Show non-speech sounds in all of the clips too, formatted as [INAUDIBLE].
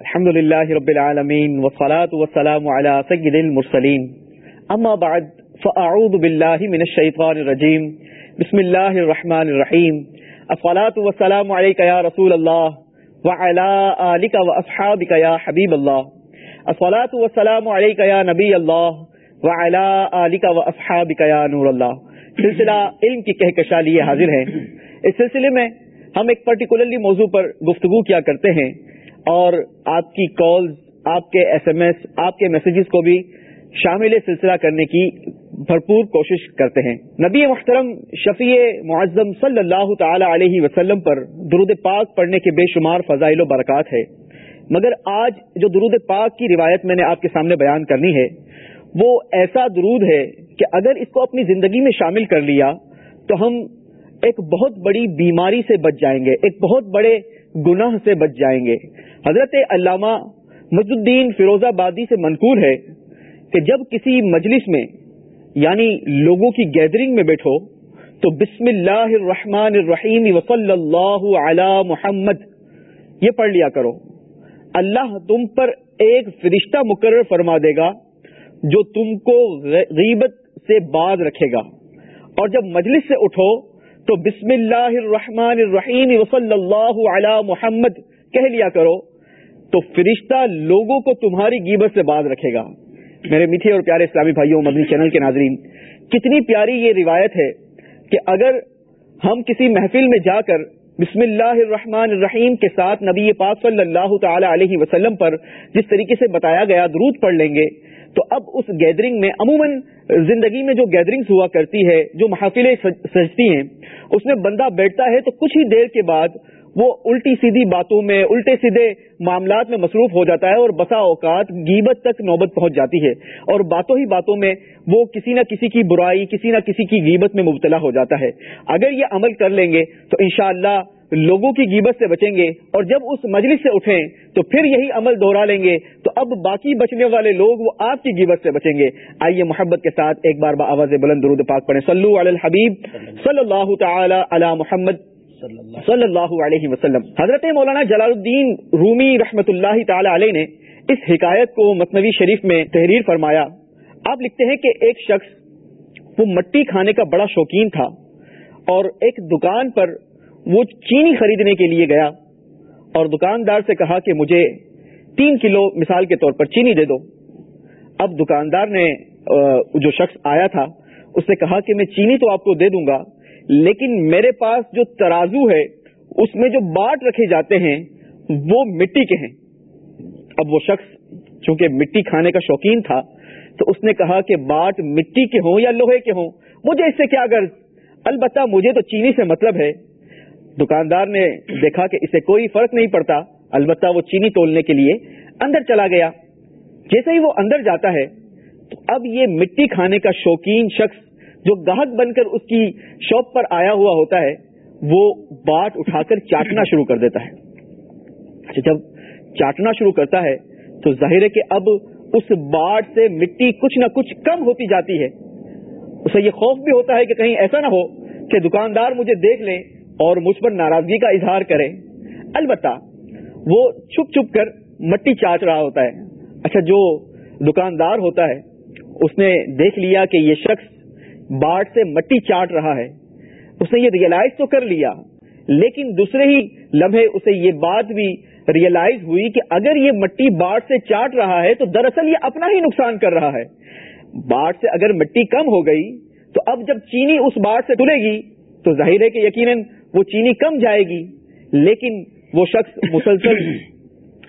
الحمد لله رب العالمين والصلاة والسلام على سيد المرسلين أما بعد فأعوذ بالله من الشيطان الرجيم بسم الله الرحمن الرحيم الصلاة والسلام عليك يا رسول الله وعلى آلك وأصحابك يا حبيب الله الصلاة والسلام عليك يا نبي الله وعلى آلك وأصحابك يا نور الله سلسلہ علم کی کہکشا لیے حاضر ہیں. اس سلسلے میں ہم ایک پرٹیکولرلی موضوع پر گفتگو کیا کرتے ہیں. اور آپ کی کالز آپ کے ایس ایم ایس آپ کے میسیجز کو بھی شامل سلسلہ کرنے کی بھرپور کوشش کرتے ہیں۔ نبی محترم شفیع معظم صلی اللہ تعالی علیہ وسلم پر درود پاک پڑھنے کے بے شمار فضائل و برکات ہے۔ مگر آج جو درود پاک کی روایت میں نے آپ کے سامنے بیان کرنی ہے، وہ ایسا درود ہے کہ اگر اس کو اپنی زندگی میں شامل کر لیا تو ہم ایک بہت بڑی بیماری سے بچ جائیں گے، ایک بہت بڑے گناہ سے بچ جائیں گے۔ حضرت علامہ مجد الدین فیروز آبادی سے منقول ہے کہ جب کسی مجلس میں یعنی لوگوں کی گیدرنگ میں بیٹھو، تو بسم اللہ الرحمن الرحیم وصلی اللہ علی محمد، یہ پڑھ لیا کرو۔ اللہ تم پر ایک فرشتہ مقرر فرما دے گا، جو تم کو غیبت سے باز رکھے گا۔ اور جب مجلس سے اٹھو تو بسم اللہ الرحمن الرحیم وصلی اللہ علی محمد کہہ لیا کرو، تو فرشتہ لوگوں کو تمہاری گیبت سے باز رکھے گا۔ میرے میٹھے اور پیارے اسلامی بھائیوں، مدنی چینل کے ناظرین، کتنی پیاری یہ روایت ہے کہ اگر ہم کسی محفل میں جا کر بسم اللہ الرحمن الرحیم کے ساتھ نبی پاک صلی اللہ تعالی علیہ وسلم پر جس طریقے سے بتایا گیا درود پڑھ لیں گے تو اب اس گیدرنگ میں عموماً زندگی میں جو گیدرنگ ہوا کرتی ہے، جو محافلیں سجتی ہیں، اس میں بندہ بیٹھتا ہے تو کچھ ہی دیر کے بعد وہ الٹی سیدھی باتوں میں، الٹے سیدھے معاملات میں مصروف ہو جاتا ہے اور بسا اوقات گیبت تک نوبت پہنچ جاتی ہے اور باتوں ہی باتوں میں وہ کسی نہ کسی کی برائی، کسی نہ کسی کی غیبت میں مبتلا ہو جاتا ہے۔ اگر یہ عمل کر لیں گے تو انشاءاللہ لوگوں کی گیبت سے بچیں گے اور جب اس مجلس سے اٹھیں تو پھر یہی عمل دوہرا لیں گے تو اب باقی بچنے والے لوگ وہ آپ کی گیبت سے بچیں گے۔ آئیے محبت کے ساتھ ایک بار با آواز بلند درود پاک پڑھیں۔ صلو علی الحبیب صلی اللہ تعالی علی محمد صلی اللہ علیہ وسلم۔ حضرت مولانا جلال الدین رومی رحمت اللہ تعالی علیہ نے اس حکایت کو متنوی شریف میں تحریر فرمایا۔ آپ لکھتے ہیں کہ ایک شخص وہ مٹی کھانے کا بڑا شوقین تھا اور ایک دکان پر وہ چینی خریدنے کے لیے گیا اور دکاندار سے کہا کہ مجھے تین کلو مثال کے طور پر چینی دے دو۔ اب دکاندار نے جو شخص آیا تھا، اس سے کہا کہ میں چینی تو آپ کو دے دوں گا، لیکن میرے پاس جو ترازو ہے، اس میں جو باٹ رکھے جاتے ہیں، وہ مٹی کے ہیں۔ اب وہ شخص چونکہ مٹی کھانے کا شوقین تھا، تو اس نے کہا کہ باٹ مٹی کے ہوں یا لوہے کے ہوں؟ مجھے اس سے کیا غرض؟ البتہ مجھے تو چینی سے مطلب ہے دکاندار نے دیکھا کہ اسے کوئی فرق نہیں پڑتا، البتہ وہ چینی تولنے کے لیے اندر چلا گیا۔ جیسے ہی وہ اندر جاتا ہے، تو اب یہ مٹی کھانے کا شوقین شخص جو گاہک بن کر اس کی شاپ پر آیا ہوا ہوتا ہے، وہ باٹ اٹھا کر چاٹنا شروع کر دیتا ہے۔ اچھا، جب چاٹنا شروع کرتا ہے، تو ظاہر ہے کہ اب اس باٹ سے مٹی کچھ نہ کچھ کم ہوتی جاتی ہے۔ اسے یہ خوف بھی ہوتا ہے کہ کہیں ایسا نہ ہو کہ دکاندار مجھے دیکھ لیں اور مجھ پر ناراضگی کا اظہار کرے البتہ وہ چھپ چھپ کر مٹی چاٹ رہا ہوتا ہے۔ اچھا جو دکاندار ہوتا ہے، اس نے دیکھ لیا کہ یہ شخص باڑ سے مٹی چاٹ رہا ہے۔ اس نے یہ ریئلائز تو کر لیا، لیکن دوسرے ہی لمحے اسے یہ بات بھی ریئلائز ہوئی کہ اگر یہ مٹی باڑ سے چاٹ رہا ہے تو دراصل یہ اپنا ہی نقصان کر رہا ہے۔ باڑ سے اگر مٹی کم ہو گئی تو اب جب چینی اس باڑ سے تلے گی تو ظاہر ہے کہ یقیناً وہ چینی کم جائے گی، لیکن وہ شخص مسلسل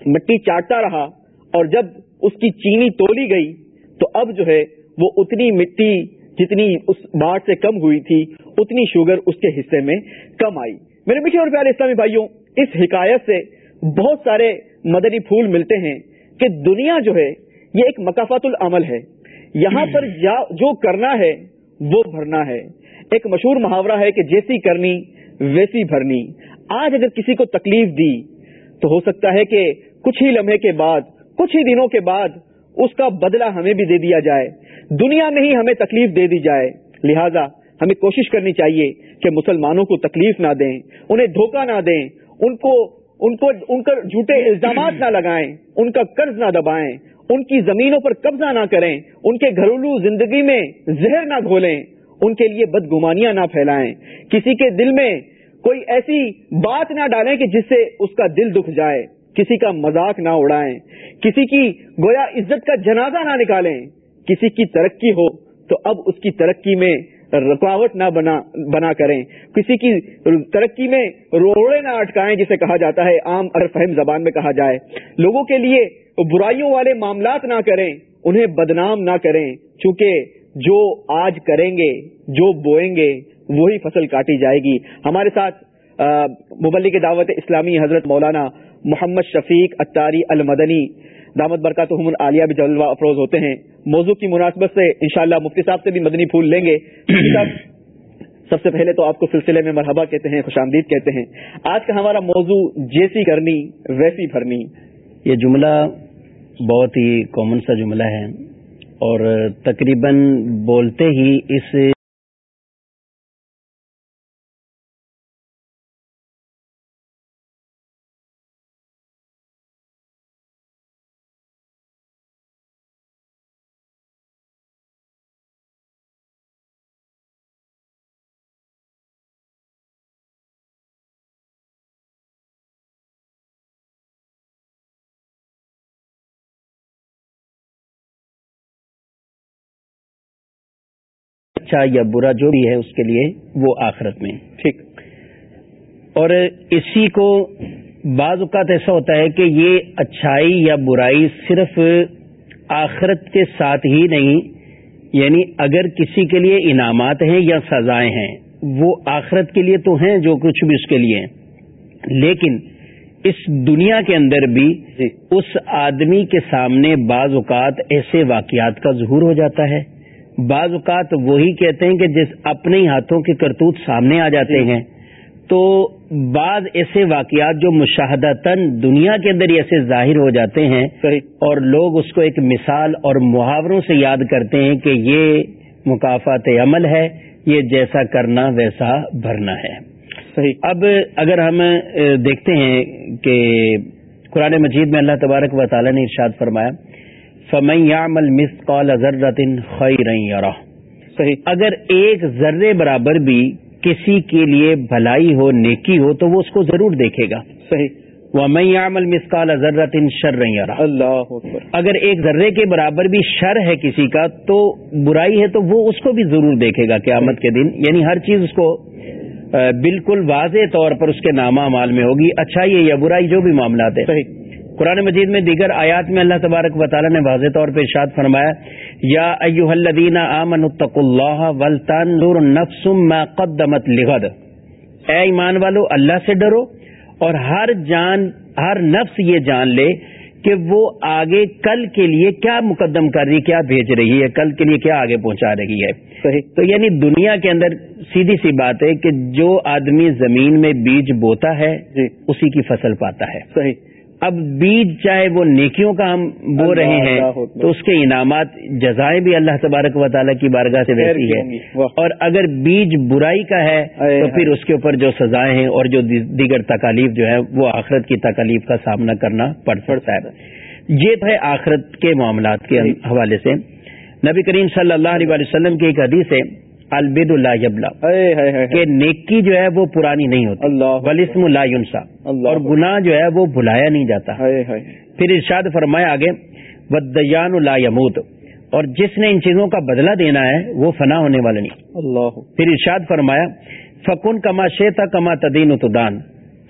مٹی چاٹتا رہا اور جب اس کی چینی تولی گئی تو اب جو ہے وہ اتنی مٹی جتنی اس بات سے کم ہوئی تھی، اتنی شوگر اس کے حصے میں کم آئی۔ میرے میٹھے اور پیارے اسلامی بھائیوں، اس حکایت سے بہت سارے مدنی پھول ملتے ہیں کہ دنیا جو ہے یہ ایک مقافات العمل ہے۔ یہاں پر جو کرنا ہے وہ بھرنا ہے۔ ایک مشہور محاورہ ہے کہ جیسی کرنی ویسی بھرنی۔ آج اگر کسی کو تکلیف دی، تو ہو سکتا ہے کہ کچھ ہی لمحے کے بعد، کچھ ہی دنوں کے بعد اس کا بدلہ ہمیں بھی دے دیا جائے۔ دنیا میں ہی ہمیں تکلیف دے دی جائے۔ لہذا ہمیں کوشش کرنی چاہیے کہ مسلمانوں کو تکلیف نہ دیں، انہیں دھوکہ نہ دیں، ان کو ان کو، ان کا جھوٹے الزامات نہ لگائیں، ان کا قرض نہ دبائیں، ان کی زمینوں پر قبضہ نہ کریں، ان کے گھریلو زندگی میں زہر نہ گھولیں۔ ان کے لیے بدگمانیاں نہ پھیلائیں۔ کسی کے دل میں کوئی ایسی بات نہ ڈالیں کہ جس سے اس کا دل دکھ جائے۔ کسی کا مذاق نہ اڑائیں۔ کسی کی گویا عزت کا جنازہ نہ نکالیں۔ کسی کی ترقی ہو تو اب اس کی ترقی میں رکاوٹ نہ بنا بنا کریں۔ کسی کی ترقی میں روڑے نہ اٹکائیں جسے کہا جاتا ہے، عام ار فہم زبان میں کہا جائے۔ لوگوں کے لیے برائیوں والے معاملات نہ کریں۔ انہیں بدنام نہ کریں۔ چونکہ جو آج کریں گے، جو بوئیں گے، وہی فصل کاٹی جائے گی۔ ہمارے ساتھ مبلک دعوت اسلامی حضرت مولانا محمد شفیق اتاری المدنی، دامت برکات عالیہ بھی جلوہ افروز ہوتے ہیں۔ موضوع کی مناسبت سے انشاءاللہ مفتی صاحب سے بھی مدنی پھول لیں گے۔ سب سے پہلے تو آپ کو سلسلے میں مرحبا کہتے ہیں، خوش آمدید کہتے ہیں۔ آج کا ہمارا موضوع جیسی کرنی، ویسی بھرنی۔ یہ جملہ بہت ہی کامن سا جملہ ہے۔ اور تقریباً بولتے ہی اس اچھا یا برا جو بھی ہے اس کے لیے وہ آخرت میں۔ ٹھیک۔ اور اسی کو بعض اوقات ایسا ہوتا ہے کہ یہ اچھائی یا برائی صرف آخرت کے ساتھ ہی نہیں یعنی اگر کسی کے لیے انعامات ہیں یا سزائیں ہیں وہ آخرت کے لیے تو ہیں جو کچھ بھی اس کے لیے۔ لیکن اس دنیا کے اندر بھی جی۔ اس آدمی کے سامنے بعض اوقات ایسے واقعات کا ظہور ہو جاتا ہے۔ بعض اوقات وہی کہتے ہیں کہ جس اپنے ہی ہاتھوں کے کرتوت سامنے آ جاتے۔ ہیں۔ تو بعض ایسے واقعات جو مشاہدہ تن دنیا کے اندر ایسے ظاہر ہو جاتے ہیں اور لوگ اس کو ایک مثال اور محاوروں سے یاد کرتے ہیں کہ یہ مقافات عمل ہے یہ جیسا کرنا ویسا بھرنا ہے۔ صحیح۔ اب اگر ہم دیکھتے ہیں کہ قرآن مجید میں اللہ تبارک و تعالی نے ارشاد فرمایا فمیامل مس قال ذرۃن خیر صحیح۔ اگر ایک ذرے برابر بھی کسی کے لیے بھلائی ہو نیکی ہو تو وہ اس کو ضرور دیکھے گا۔ صحیح۔ وہ میامل مسقال ضرورت ان شر رہی اللہ اگر ایک ذرے کے برابر بھی شر ہے کسی کا تو برائی ہے تو وہ اس کو بھی ضرور دیکھے گا قیامت کے دن۔ یعنی ہر چیز اس کو بالکل واضح طور پر اس کے نامہ مال میں ہوگی۔ اچھائی ہے یا برائی جو بھی معاملات ہے صحیح۔ قرآن مجید میں دیگر آیات میں اللہ تبارک و تعالیٰ نے واضح طور پہ ارشاد فرمایا یا ایوہ الذین آمنوا اتقوا اللہ ولتنظر نفس ما قدمت لغد۔ اے ایمان والو اللہ سے ڈرو اور ہر جان ہر نفس یہ جان لے کہ وہ آگے کل کے لیے کیا مقدم کر رہی کیا بھیج رہی ہے کل کے لیے کیا آگے پہنچا رہی ہے۔ صحیح۔ تو یعنی دنیا کے اندر سیدھی سی بات ہے کہ جو آدمی زمین میں بیج بوتا ہے جی۔ اسی کی فصل پاتا ہے۔ صحیح۔ اب بیج چاہے وہ نیکیوں کا ہم بو رہے ہیں تو اس کے انعامات جزائیں بھی اللہ تبارک و تعالیٰ کی بارگاہ سے رہتی ہے۔ اور اگر بیج برائی کا ہے تو پھر اس کے اوپر جو سزائیں ہیں اور جو دیگر تکالیف جو ہے وہ آخرت کی تکالیف کا سامنا کرنا پڑ سکتا ہے۔ یہ ہے آخرت کے معاملات کے حوالے سے۔ نبی کریم صلی اللہ علیہ وسلم کی ایک حدیث ہے البید اللہ یبلا. کہ نیکی جو ہے وہ پرانی نہیں ہوتی۔ ولسم اللہ یونسا اور گناہ جو ہے وہ بھلایا نہیں جاتا۔ پھر ارشاد فرمایا آگے ودیان اللہ یمود اور جس نے ان چیزوں کا بدلہ دینا ہے وہ فنا ہونے والا نہیں۔ اللہ۔ پھر ارشاد فرمایا فکن کما شیتا کما تدین تدان۔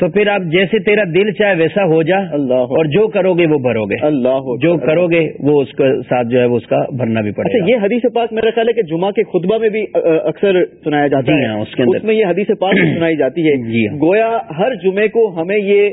تو پھر آپ جیسے تیرا دل چاہے ویسا ہو جا اللہ اور جو کرو گے وہ بھرو گے اللہ جو کرو گے وہ اس کے ساتھ جو ہے وہ اس کا بھرنا بھی پڑے اچھا یہ حدیث پاک میرا خیال ہے کہ جمعہ کے خطبہ میں بھی اکثر سنایا جاتا جی ہے۔ ہاں اس کے اندر۔ میں یہ حدیث پاک سنائی جاتی ہے۔ جی ہاں۔ گویا ہر جمعے کو ہمیں یہ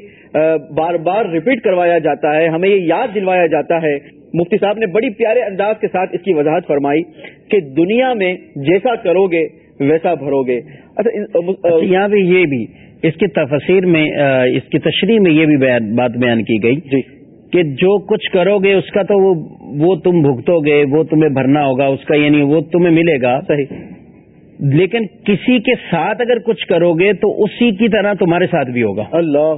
بار بار ریپیٹ کروایا جاتا ہے ہمیں یہ یاد دلوایا جاتا ہے۔ مفتی صاحب نے بڑی پیارے انداز کے ساتھ اس کی وضاحت فرمائی کہ دنیا میں جیسا کرو گے ویسا بھرو گے اچھا, اچھا، یہاں بھی یہ بھی۔ اس کی تفسیر میں اس کی تشریح میں یہ بھی بات بیان کی گئی جی۔ کہ جو کچھ کرو گے اس کا تو وہ وہ تم بھگتو گے وہ تمہیں بھرنا ہوگا اس کا یعنی وہ تمہیں ملے گا۔ صحیح۔ لیکن کسی کے ساتھ اگر کچھ کرو گے تو اسی کی طرح تمہارے ساتھ بھی ہوگا۔ اللہ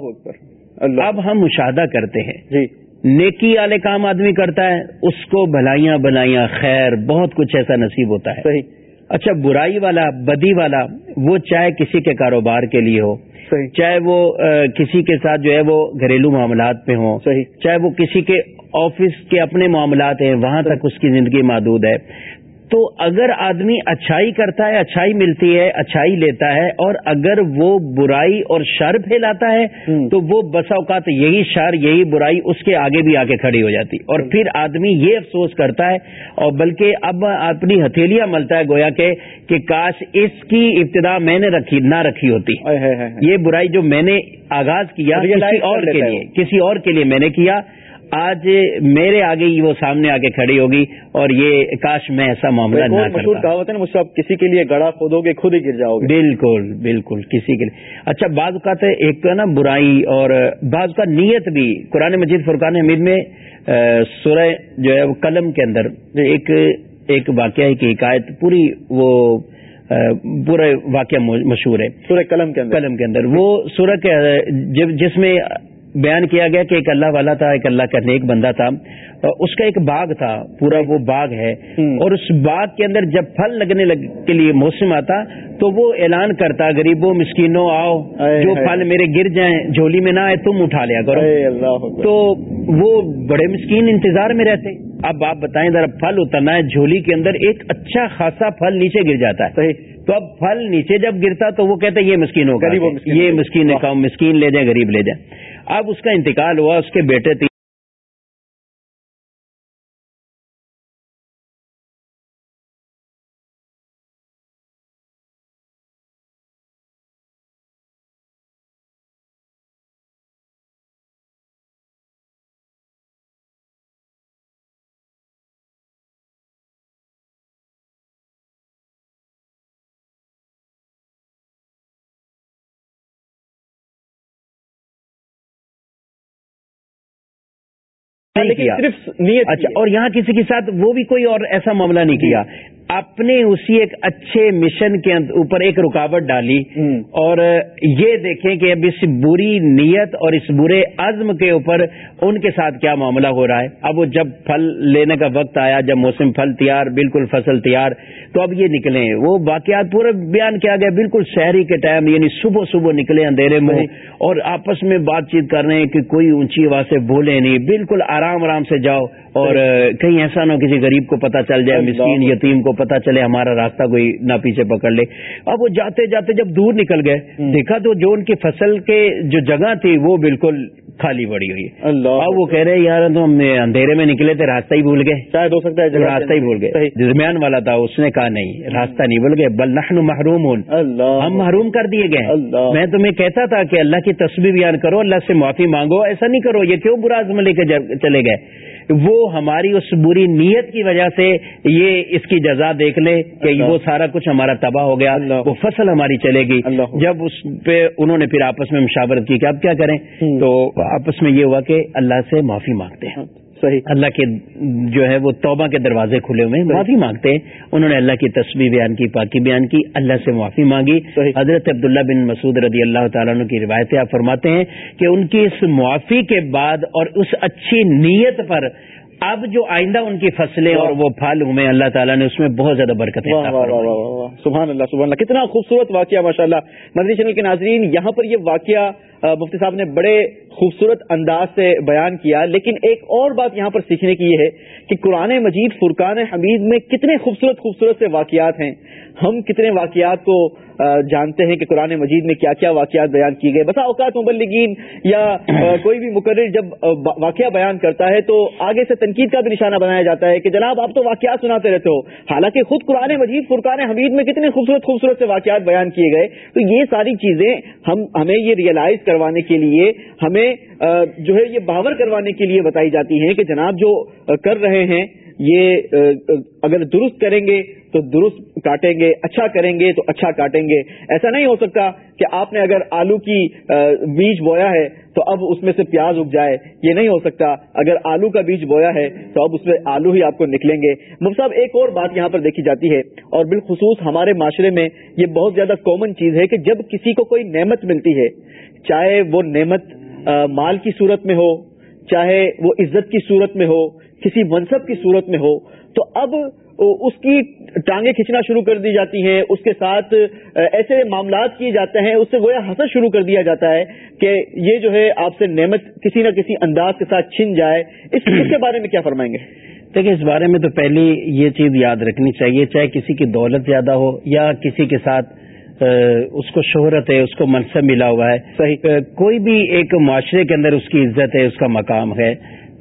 اللہ۔ اب ہم مشاہدہ کرتے ہیں۔ جی۔ نیکی والے کام آدمی کرتا ہے اس کو بھلائیاں بلائیاں خیر بہت کچھ ایسا نصیب ہوتا ہے۔ صحیح۔ اچھا برائی والا بدی والا وہ چاہے کسی کے کاروبار کے لیے ہو صحیح. چاہے وہ کسی کے ساتھ جو ہے وہ گھریلو معاملات میں ہوں صحیح. چاہے وہ کسی کے آفس کے اپنے معاملات ہیں وہاں تک اس کی زندگی محدود ہے۔ تو اگر آدمی اچھائی کرتا ہے اچھائی ملتی ہے اچھائی لیتا ہے اور اگر وہ برائی اور شر پھیلاتا ہے۔ تو وہ بسا اوقات یہی شر یہی برائی اس کے آگے بھی آ کے کھڑی ہو جاتی اور پھر آدمی یہ افسوس کرتا ہے اور بلکہ اب اپنی ہتھیلیاں ملتا ہے گویا کہ کہ کاش اس کی ابتدا میں نے رکھی نہ رکھی ہوتی۔ یہ برائی جو میں نے آغاز کیا کسی اور کے لیے۔ کسی اور کے لیے میں نے کیا آج میرے آگے ہی وہ سامنے آ کے کھڑی ہوگی اور یہ کاش میں ایسا معاملہ نہ مشہور کہاوت ہے نا مجھ سے آپ کسی کے لیے گڑا کھودو گے خود ہی گر جاؤ گے۔ بالکل بالکل کسی کے لیے۔ اچھا بعض اوقات ایک تو ہے نا برائی اور بعض کا نیت بھی قرآن مجید فرقان حمید میں سورہ جو ہے وہ قلم کے اندر ایک ایک واقعہ کی حکایت پوری وہ پورا واقعہ مشہور ہے۔ سورہ قلم کے اندر۔ قلم کے اندر۔ وہ سورہ جس میں بیان کیا گیا کہ ایک اللہ والا تھا ایک اللہ کا نیک بندہ تھا اس کا ایک باغ تھا پورا وہ باغ ہے۔ اور اس باغ کے اندر جب پھل لگنے لگ کے لیے موسم آتا تو وہ اعلان کرتا غریبوں مسکینوں آؤ جو۔ پھل میرے گر جائیں جھولی میں نہ آئے تم اٹھا لیا کرو۔ تو وہ بڑے مسکین انتظار میں رہتے اب آپ بتائیں ذرا پھل اترنا ہے جھولی کے اندر ایک اچھا خاصا پھل نیچے گر جاتا ہے صحیح تو اب پھل نیچے جب گرتا تو وہ کہتے ہیں یہ مسکین ہوگا یہ۔ مسکین۔ ہے مسکین لے جائیں غریب لے جائیں اب اس کا انتقال ہوا اس کے بیٹے نہیں کیا صرف نیت اچھا۔ اور یہاں کسی کے ساتھ وہ بھی کوئی اور ایسا معاملہ نہیں کیا اپنے اسی ایک اچھے مشن کے اوپر ایک رکاوٹ ڈالی۔ اور یہ دیکھیں کہ اب اس بری نیت اور اس برے عزم کے اوپر ان کے ساتھ کیا معاملہ ہو رہا ہے۔ اب وہ جب پھل لینے کا وقت آیا جب موسم پھل تیار بالکل فصل تیار تو اب یہ نکلے وہ واقعات پورے بیان کیا گیا بالکل شہری کے ٹائم یعنی صبح صبح نکلے اندھیرے میں اور آپس میں بات چیت کر رہے ہیں کہ کوئی اونچی آواز سے بولے نہیں بالکل آرام آرام سے جاؤ۔ اور کہیں ایسا نہ ہو کسی غریب کو پتا چل جائے مسکین یتیم کو پتا چلے ہمارا راستہ کوئی نہ پیچھے پکڑ لے۔ اب وہ جاتے جاتے جب دور نکل گئے دیکھا تو جو ان کی فصل کے جو جگہ تھی وہ بالکل خالی پڑی ہوئی ہے۔ اب وہ کہہ رہے یار تو ہم اندھیرے میں نکلے تھے راستہ ہی بھول گئے۔ شاید ہو سکتا ہے راستہ ہی بھول گئے۔ درمیان والا تھا اس نے کہا نہیں راستہ نہیں بھول گئے۔ بل نحن محروم ہوں ہم محروم کر دیے گئے۔ میں تمہیں کہتا تھا کہ اللہ کی تصویر بیان کرو اللہ سے معافی مانگو ایسا نہیں کرو یہ کیوں برا عزم لے کے چلے گئے؟ وہ ہماری اس بری نیت کی وجہ سے یہ اس کی جزا دیکھ لے کہ۔ وہ سارا کچھ ہمارا تباہ ہو گیا۔ وہ فصل ہماری چلے گی۔ جب اس پہ انہوں نے پھر آپس میں مشاورت کی کہ اب کیا کریں۔ تو آپس میں یہ ہوا کہ اللہ سے معافی مانگتے ہیں صحیح. اللہ کے جو ہے وہ توبہ کے دروازے کھلے ہوئے ہیں. معافی مانگتے ہیں. انہوں نے اللہ کی تصویر بیان کی پاکی بیان کی اللہ سے معافی مانگی. صحیح۔ حضرت عبداللہ بن مسعود رضی اللہ تعالیٰ عنہ کی روایتیں آپ فرماتے ہیں کہ ان کی اس معافی کے بعد اور اس اچھی نیت پر اب جو آئندہ ان کی فصلیں اور وہ پھل ہوئے اللہ تعالیٰ نے اس میں بہت زیادہ برکتیں سبحان اللہ سبحان اللہ کتنا خوبصورت واقعہ ماشاء اللہ مدنی چینل کے ناظرین یہاں پر یہ واقعہ مفتی صاحب نے بڑے خوبصورت انداز سے بیان کیا لیکن ایک اور بات یہاں پر سیکھنے کی یہ ہے کہ قرآن مجید فرقان حمید میں کتنے خوبصورت خوبصورت سے واقعات ہیں۔ ہم کتنے واقعات کو جانتے ہیں کہ قرآن مجید میں کیا کیا واقعات بیان کیے گئے۔ بسا اوقات مبلگین یا کوئی بھی مقرر جب واقعہ بیان کرتا ہے تو آگے سے تنقید کا بھی نشانہ بنایا جاتا ہے کہ جناب آپ تو واقعات سناتے رہتے ہو۔ حالانکہ خود قرآن مجید، فرقان حمید میں کتنے خوبصورت خوبصورت سے واقعات بیان کیے گئے۔ تو یہ ساری چیزیں ہم، ہمیں یہ ریئلائز کروانے کے لیے، ہمیں جو ہے یہ باور کروانے کے لیے بتائی جاتی ہیں کہ جناب جو کر رہے ہیں یہ اگر درست کریں گے تو درست کاٹیں گے اچھا کریں گے تو اچھا کاٹیں گے۔ ایسا نہیں ہو سکتا کہ آپ نے اگر آلو کی بیج بویا ہے تو اب اس میں سے پیاز اگ جائے۔ یہ نہیں ہو سکتا۔ اگر آلو کا بیج بویا ہے تو اب اس میں آلو ہی آپ کو نکلیں گے۔ مفت صاحب، ایک اور بات یہاں پر دیکھی جاتی ہے اور بالخصوص ہمارے معاشرے میں یہ بہت زیادہ کامن چیز ہے کہ جب کسی کو کوئی نعمت ملتی ہے، چاہے وہ نعمت مال کی صورت میں ہو، چاہے وہ عزت کی صورت میں ہو کسی منصب کی صورت میں ہو، تو اب اس کی ٹانگیں کھینچنا شروع کر دی جاتی ہیں، اس کے ساتھ ایسے معاملات کیے جاتے ہیں، اس سے گویا حسد شروع کر دیا جاتا ہے کہ یہ جو ہے آپ سے نعمت کسی نہ کسی انداز کے ساتھ چھن جائے۔ اس کے بارے میں کیا فرمائیں گے؟ دیکھیں، اس بارے میں تو پہلی یہ چیز یاد رکھنی چاہیے، چاہے کسی کی دولت زیادہ ہو یا کسی کے ساتھ اس کو شہرت ہے، اس کو منصب ملا ہوا ہے۔ صحیح کوئی بھی ایک معاشرے کے اندر اس کی عزت ہے، اس کا مقام ہے۔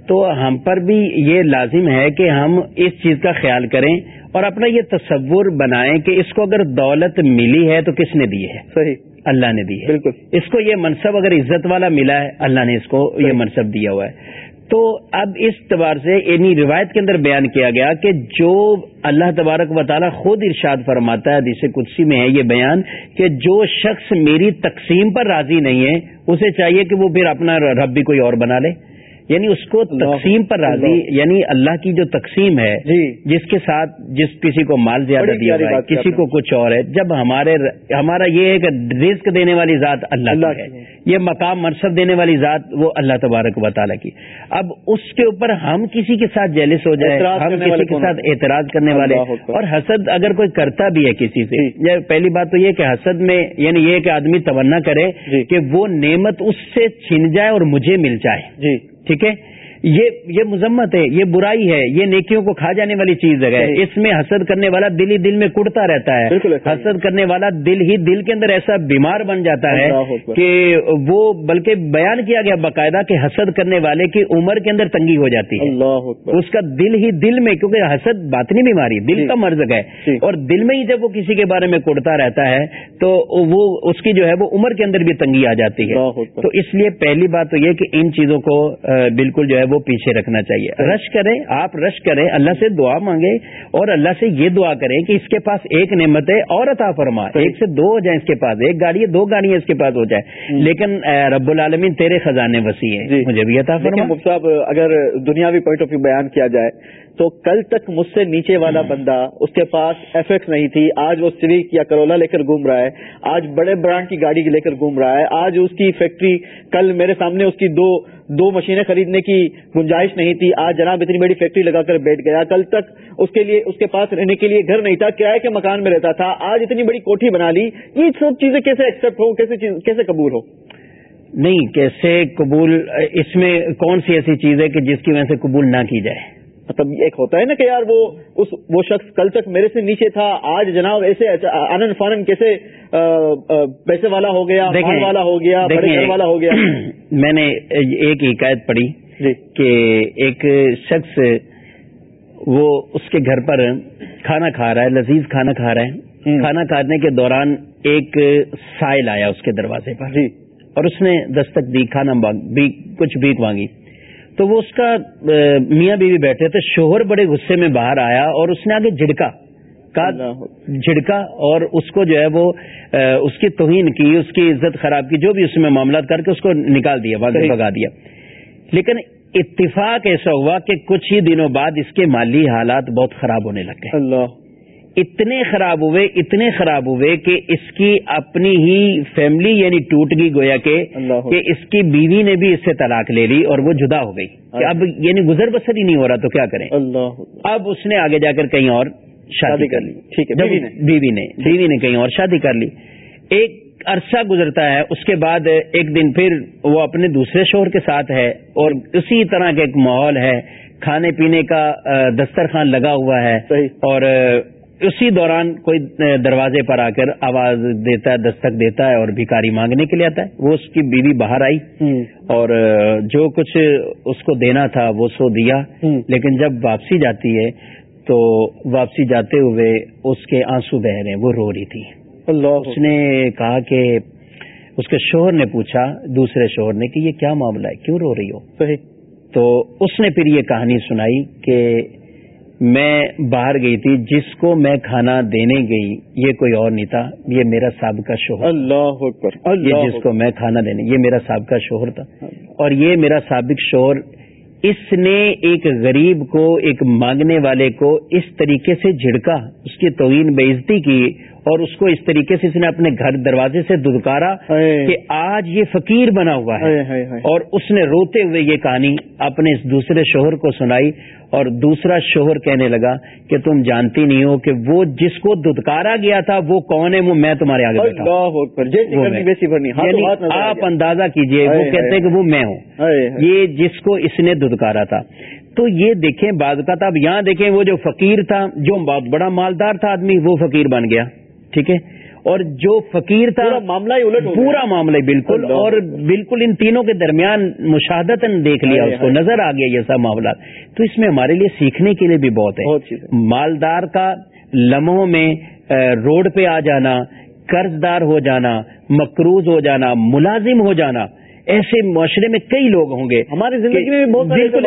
تو ہم پر بھی یہ لازم ہے کہ ہم اس چیز کا خیال کریں اور اپنا یہ تصور بنائیں کہ اس کو اگر دولت ملی ہے تو کس نے دی ہے؟ صحیح۔ اللہ نے دی ہے۔ بالکل۔ اس کو یہ منصب اگر عزت والا ملا ہے اللہ نے اس کو یہ منصب دیا ہوا ہے۔ تو اب اس اعتبار سے یعنی روایت کے اندر بیان کیا گیا کہ جو اللہ تبارک و تعالیٰ خود ارشاد فرماتا ہے جسے کچھ میں ہے یہ بیان کہ جو شخص میری تقسیم پر راضی نہیں ہے اسے چاہیے کہ وہ پھر اپنا رب بھی کوئی اور بنا لے۔ یعنی اس کو تقسیم پر راضی یعنی اللہ کی جو تقسیم ہے جی۔ جس کے ساتھ جس کسی کو مال زیادہ دیا ہے کسی کو کچھ اور ہے۔ جب ہمارے ہمارا یہ ہے کہ رزق دینے والی ذات اللہ کی ہے۔ یہ مقام منصب دینے والی ذات وہ اللہ تبارک و تعالیٰ کی۔ اب اس کے اوپر ہم کسی کے ساتھ جیلس ہو جائے ہم کسی کے ساتھ اعتراض کرنے والے۔ اور حسد اگر کوئی کرتا بھی ہے کسی سے جی۔ پہلی بات تو یہ کہ حسد میں یعنی یہ کہ آدمی تمنا کرے جی۔ کہ وہ نعمت اس سے چھن جائے اور مجھے مل جائے۔ جی۔ ٹھیک ہے؟ یہ یہ مذمت ہے یہ برائی ہے یہ نیکیوں کو کھا جانے والی چیز ہے۔ اس میں حسد کرنے والا دل ہی دل میں کڑتا رہتا ہے۔ حسد کرنے والا دل ہی دل کے اندر ایسا بیمار بن جاتا ہے کہ وہ بلکہ بیان کیا گیا باقاعدہ کہ حسد کرنے والے کی عمر کے اندر تنگی ہو جاتی ہے۔ اس کا دل ہی دل میں کیونکہ حسد باطنی بیماری دل کا مرض ہے۔ اور دل میں ہی جب وہ کسی کے بارے میں کڑتا رہتا ہے تو وہ اس کی جو ہے وہ عمر کے اندر بھی تنگی آ جاتی ہے۔ تو اس لیے پہلی بات تو یہ کہ ان چیزوں کو بالکل جو ہے وہ پیچھے رکھنا چاہیے۔ رش کریں آپ رش کریں اللہ سے دعا مانگے اور اللہ سے یہ دعا کریں کہ اس کے پاس ایک نعمت ہے اور عطا فرما۔ ایک سے دو ہو جائیں اس کے پاس ایک گاڑی ہے دو گاڑیاں اس کے پاس ہو جائے لیکن رب العالمین تیرے خزانے وسیع ہیں۔ جی۔ مجھے بھی عطا فرما۔ صاحب اگر دنیاوی پوائنٹ آف ویو بیان کیا جائے تو کل تک مجھ سے نیچے والا بندہ، اس کے پاس ایف ایکس نہیں تھی۔ آج وہ سویک یا کرولا لے کر گھوم رہا ہے۔ آج بڑے برانڈ کی گاڑی لے کر گھوم رہا ہے۔ آج اس کی فیکٹری کل میرے سامنے اس کی دو دو مشینیں خریدنے کی گنجائش نہیں تھی۔ آج جناب اتنی بڑی فیکٹری لگا کر بیٹھ گیا۔ کل تک اس کے لیے، اس کے پاس رہنے کے لیے گھر نہیں تھا۔ کرائے کے مکان میں رہتا تھا۔ آج اتنی بڑی کوٹھی بنا لی۔ یہ سب چیزیں کیسے ایکسپٹ ہو کیسے کیسے قبول ہو نہیں، کیسے قبول، اس میں کون سی ایسی چیز ہے کہ جس کی وجہ سے قبول نہ کی جائے؟ مطلب ایک ہوتا ہے نا کہ یار وہ اس وہ شخص کل تک میرے سے نیچے تھا آج جناب ایسے آنند فانند کیسے پیسے والا ہو گیا والا ہو گیا والا ہو گیا۔ [CLEARS THROAT] میں نے ایک حکایت پڑھی جی۔ کہ ایک شخص وہ اس کے گھر پر کھانا کھا رہا ہے لذیذ کھانا کھا رہا ہے۔ کھانا کھانے کے دوران ایک سائل آیا اس کے دروازے پر۔ جی۔ اور اس نے دستک دی کھانا کچھ بیک مانگی۔ تو وہ اس کا میاں بیوی بیٹھے تھے شوہر بڑے غصے میں باہر آیا اور اس نے آگے جھڑکا جھڑکا اور اس کو جو ہے وہ اس کی توہین کی اس کی عزت خراب کی جو بھی اس میں معاملات کر کے اس کو نکال دیا بگا دیا۔ لیکن اتفاق ایسا ہوا کہ کچھ ہی دنوں بعد اس کے مالی حالات بہت خراب ہونے لگے اللہ اتنے خراب ہوئے اتنے خراب ہوئے کہ اس کی اپنی ہی فیملی یعنی ٹوٹ گئی گویا کہ کہ اس کی بیوی نے بھی اس سے طلاق لے لی اور وہ جدا ہو گئی۔ کہ اب یعنی گزر بسر ہی نہیں ہو رہا تو کیا کریں؟ اب اس نے آگے جا کر کہیں اور شادی کر لی۔ ٹھیک ہے بیوی نے۔ بیوی نے کہیں اور شادی کر لی۔ ایک عرصہ گزرتا ہے اس کے بعد ایک دن پھر وہ اپنے دوسرے شوہر کے ساتھ ہے اور اسی طرح کا ایک ماحول ہے۔ کھانے پینے کا دسترخوان لگا ہوا ہے اور اسی دوران کوئی دروازے پر آ کر آواز دیتا ہے دستک دیتا ہے اور بھکاری مانگنے کے لیے آتا ہے وہ اس کی بیوی باہر آئی اور جو کچھ اس کو دینا تھا وہ سو دیا۔ لیکن جب واپسی جاتی ہے تو واپسی جاتے ہوئے اس کے آنسو بہ رہے وہ رو رہی تھی۔ اللہ۔ اس نے کہا کہ اس کے شوہر نے پوچھا دوسرے شوہر نے کہ یہ کیا معاملہ ہے؟ کیوں رو رہی ہو؟ صحیح۔ تو اس نے پھر یہ کہانی سنائی کہ میں باہر گئی تھی جس کو میں کھانا دینے گئی یہ کوئی اور نہیں تھا یہ میرا سابقہ شوہر اللہ یہ جس کو میں کھانا دینے یہ میرا سابقہ شوہر تھا۔ اور یہ میرا سابق شوہر اس نے ایک غریب کو ایک مانگنے والے کو اس طریقے سے جھڑکا اس کی توہین بےزتی کی اور اس کو اس طریقے سے اس نے اپنے گھر دروازے سے ددکارا کہ آج یہ فقیر بنا ہوا ہے۔ اور اس نے روتے ہوئے یہ کہانی اپنے اس دوسرے شوہر کو سنائی اور دوسرا شوہر کہنے لگا کہ تم جانتی نہیں ہو کہ وہ جس کو ددکارا گیا تھا وہ کون ہے؟ وہ میں تمہارے آگے یعنی آپ اندازہ کیجیے وہ کہتے ہیں کہ وہ میں ہوں۔ یہ جس کو اس نے ددکارا تھا۔ تو یہ دیکھیں بعض کا تھا اب یہاں دیکھیں وہ جو فقیر تھا جو بہت بڑا مالدار تھا آدمی وہ فقیر بن گیا۔ ٹھیک ہے؟ اور جو فقیر تھا معاملہ ہی الٹ پورا معاملہ بالکل۔ اور بالکل ان تینوں کے درمیان مشاہدت دیکھ لیا اس کو نظر آ گیا یہ سب معاملات۔ تو اس میں ہمارے لیے سیکھنے کے لیے بھی بہت ہے۔ مالدار کا لمحوں میں روڈ پہ آ جانا قرض دار ہو جانا مقروض ہو جانا ملازم ہو جانا ایسے معاشرے میں کئی لوگ ہوں گے ہماری زندگی میں بہت بالکل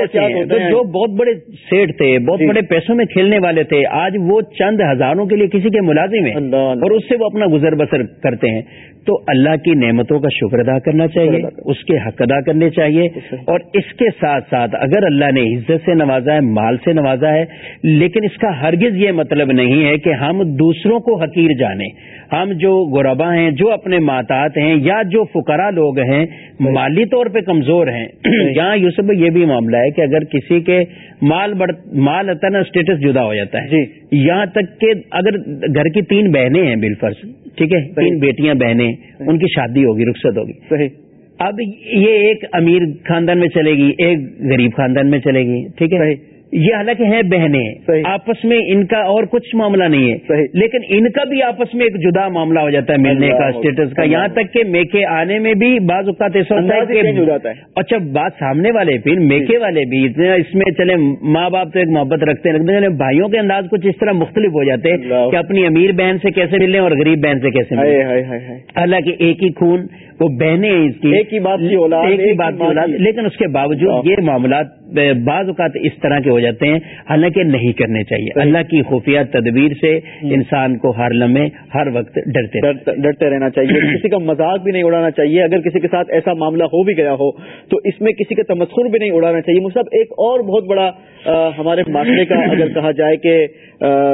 جو بہت بڑے سیٹ تھے بہت جی۔ بڑے پیسوں میں کھیلنے والے تھے آج وہ چند ہزاروں کے لیے کسی کے ملازم ہیں اور اس سے وہ اپنا گزر بسر کرتے ہیں۔ تو اللہ کی نعمتوں کا شکر ادا کرنا چاہیے اس کے حق ادا کرنے چاہیے اور اس کے ساتھ ساتھ اگر اللہ نے عزت سے نوازا ہے مال سے نوازا ہے لیکن اس کا ہرگز یہ مطلب نہیں ہے کہ ہم دوسروں کو حقیر جانیں۔ ہم جو غربا ہیں جو اپنے ماتات ہیں یا جو فقرا لوگ ہیں مالی طور پہ کمزور ہیں۔ یہاں یوسف یہ بھی معاملہ ہے کہ اگر کسی کے مال بڑھ مال اتنا اسٹیٹس جدا ہو جاتا ہے۔ جی۔ یہاں تک کہ اگر گھر کی تین بہنیں ہیں بالفرض ٹھیک ہے؟ تین بیٹیاں بہنیں۔ ان کی شادی ہوگی رخصت ہوگی۔ صحیح۔ اب یہ ایک امیر خاندان میں چلے گی ایک غریب خاندان میں چلے گی ٹھیک ہے؟ یہ حالانکہ ہیں بہنیں آپس میں ان کا اور کچھ معاملہ نہیں ہے۔ لیکن ان کا بھی آپس میں ایک جدا معاملہ ہو جاتا ہے ملنے کا اسٹیٹس کا۔ یہاں تک کہ میکے آنے میں بھی بعض اوقات ایسا ہوتا ہے اچھا بات سامنے والے پھر میکے والے بھی اتنے اس میں چلے ماں باپ تو ایک محبت رکھتے ہیں بھائیوں کے انداز کچھ اس طرح مختلف ہو جاتے ہیں کہ اپنی امیر بہن سے کیسے ملیں اور غریب بہن سے کیسے ملیں۔ حالانکہ ایک ہی خون وہ بہنیں ہیں اس کی۔ ایک ہی بات کی اولاد ایک ہی بات کی اولاد۔ لیکن اس کے باوجود یہ معاملات بعض اوقات اس طرح کے ہو جاتے ہیں حالانکہ نہیں کرنے چاہیے۔ اللہ کی خفیہ تدبیر سے انسان کو ہر لمحے ہر وقت ڈرتے ڈرتے رہنا چاہیے۔ [CLEARS THROAT] کسی کا مذاق بھی نہیں اڑانا چاہیے۔ اگر کسی کے ساتھ ایسا معاملہ ہو بھی گیا ہو تو اس میں کسی کا تمسخر بھی نہیں اڑانا چاہیے۔ مصحف ایک اور بہت بڑا ہمارے معاشرے کا اگر کہا جائے کہ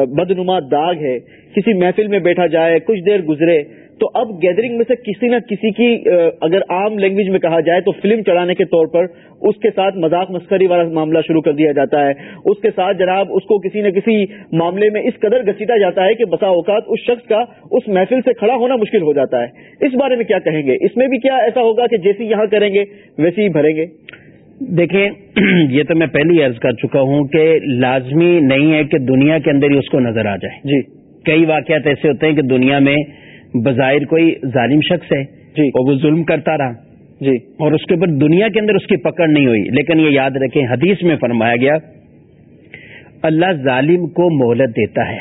بدنما داغ ہے۔ کسی محفل میں بیٹھا جائے کچھ دیر گزرے تو اب گیدرنگ میں سے کسی نہ کسی کی اگر عام لینگویج میں کہا جائے تو فلم چڑھانے کے طور پر اس کے ساتھ مذاق مسکری والا معاملہ شروع کر دیا جاتا ہے۔ اس کے ساتھ جناب اس کو کسی نہ کسی معاملے میں اس قدر گسیٹا جاتا ہے کہ بسا اوقات اس شخص کا اس محفل سے کھڑا ہونا مشکل ہو جاتا ہے۔ اس بارے میں کیا کہیں گے؟ اس میں بھی کیا ایسا ہوگا کہ جیسی یہاں کریں گے ویسے ہی بھریں گے؟ دیکھیں [CLEARS THROAT] یہ تو میں پہلی عرض کر چکا ہوں کہ لازمی نہیں ہے کہ دنیا کے اندر ہی اس کو نظر آ جائے۔ جی۔ کئی واقعات ایسے ہوتے ہیں کہ دنیا میں بظاہر کوئی ظالم شخص ہے جی۔ اور وہ ظلم کرتا رہا۔ جی۔ اور اس کے اوپر دنیا کے اندر اس کی پکڑ نہیں ہوئی۔ لیکن یہ یاد رکھیں حدیث میں فرمایا گیا اللہ ظالم کو مہلت دیتا ہے۔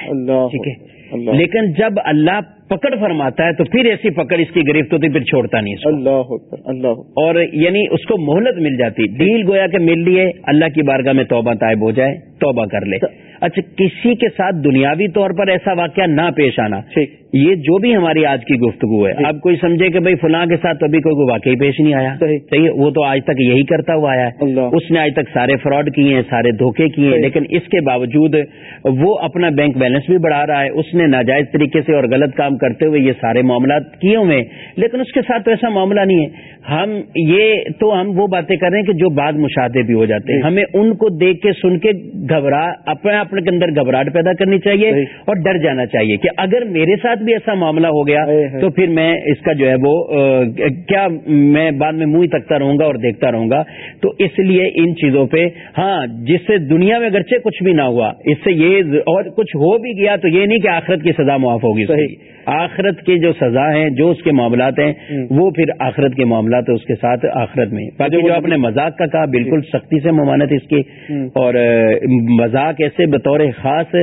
ٹھیک ہے؟ لیکن جب اللہ پکڑ فرماتا ہے تو پھر ایسی پکڑ اس کی گرفت ہوتی پھر چھوڑتا نہیں اللہ اللہ اور یعنی اس کو مہلت مل جاتی۔ ڈیل گویا کہ مل لیے اللہ کی بارگاہ میں توبہ طائب ہو جائے توبہ کر لے۔ اچھا کسی کے ساتھ دنیاوی طور پر ایسا واقعہ نہ پیش آنا۔ یہ جو بھی ہماری آج کی گفتگو ہے۔ اب کوئی سمجھے کہ بھائی فلاں کے ساتھ ابھی کوئی واقعی پیش نہیں آیا۔ صحیح۔ وہ تو آج تک یہی کرتا ہوا آیا ہے۔ اس نے آج تک سارے فراڈ کیے ہیں سارے دھوکے کیے ہیں لیکن اس کے باوجود وہ اپنا بینک بیلنس بھی بڑھا رہا ہے۔ اس نے ناجائز طریقے سے اور غلط کام کرتے ہوئے یہ سارے معاملات کیے ہوئے لیکن اس کے ساتھ تو ایسا معاملہ نہیں ہے۔ ہم یہ تو ہم وہ باتیں کر رہے ہیں کہ جو بعض مشاہدے بھی ہو جاتے ہیں۔ ہمیں ان کو دیکھ کے سن کے گھبرا اپنے اپنے کے اندر گھبراہٹ پیدا کرنی چاہیے اور ڈر جانا چاہیے کہ اگر میرے ساتھ بھی ایسا معاملہ ہو گیا تو پھر میں اس کا جو ہے وہ کیا میں بعد میں منہ تکتا رہوں گا اور دیکھتا رہوں گا؟ تو اس لیے ان چیزوں پہ ہاں جس سے دنیا میں اگرچہ کچھ بھی نہ ہوا اس سے یہ اور کچھ ہو بھی گیا تو یہ نہیں کہ آخرت کی سزا معاف ہوگی آخرت کی جو سزا ہیں جو اس کے معاملات ہیں وہ پھر آخرت کے معاملات اس کے ساتھ آخرت میں۔ باقی جو آپ نے مذاق کا کہا بالکل سختی سے ممانت اس کی۔ اور مذاق ایسے بطور خاص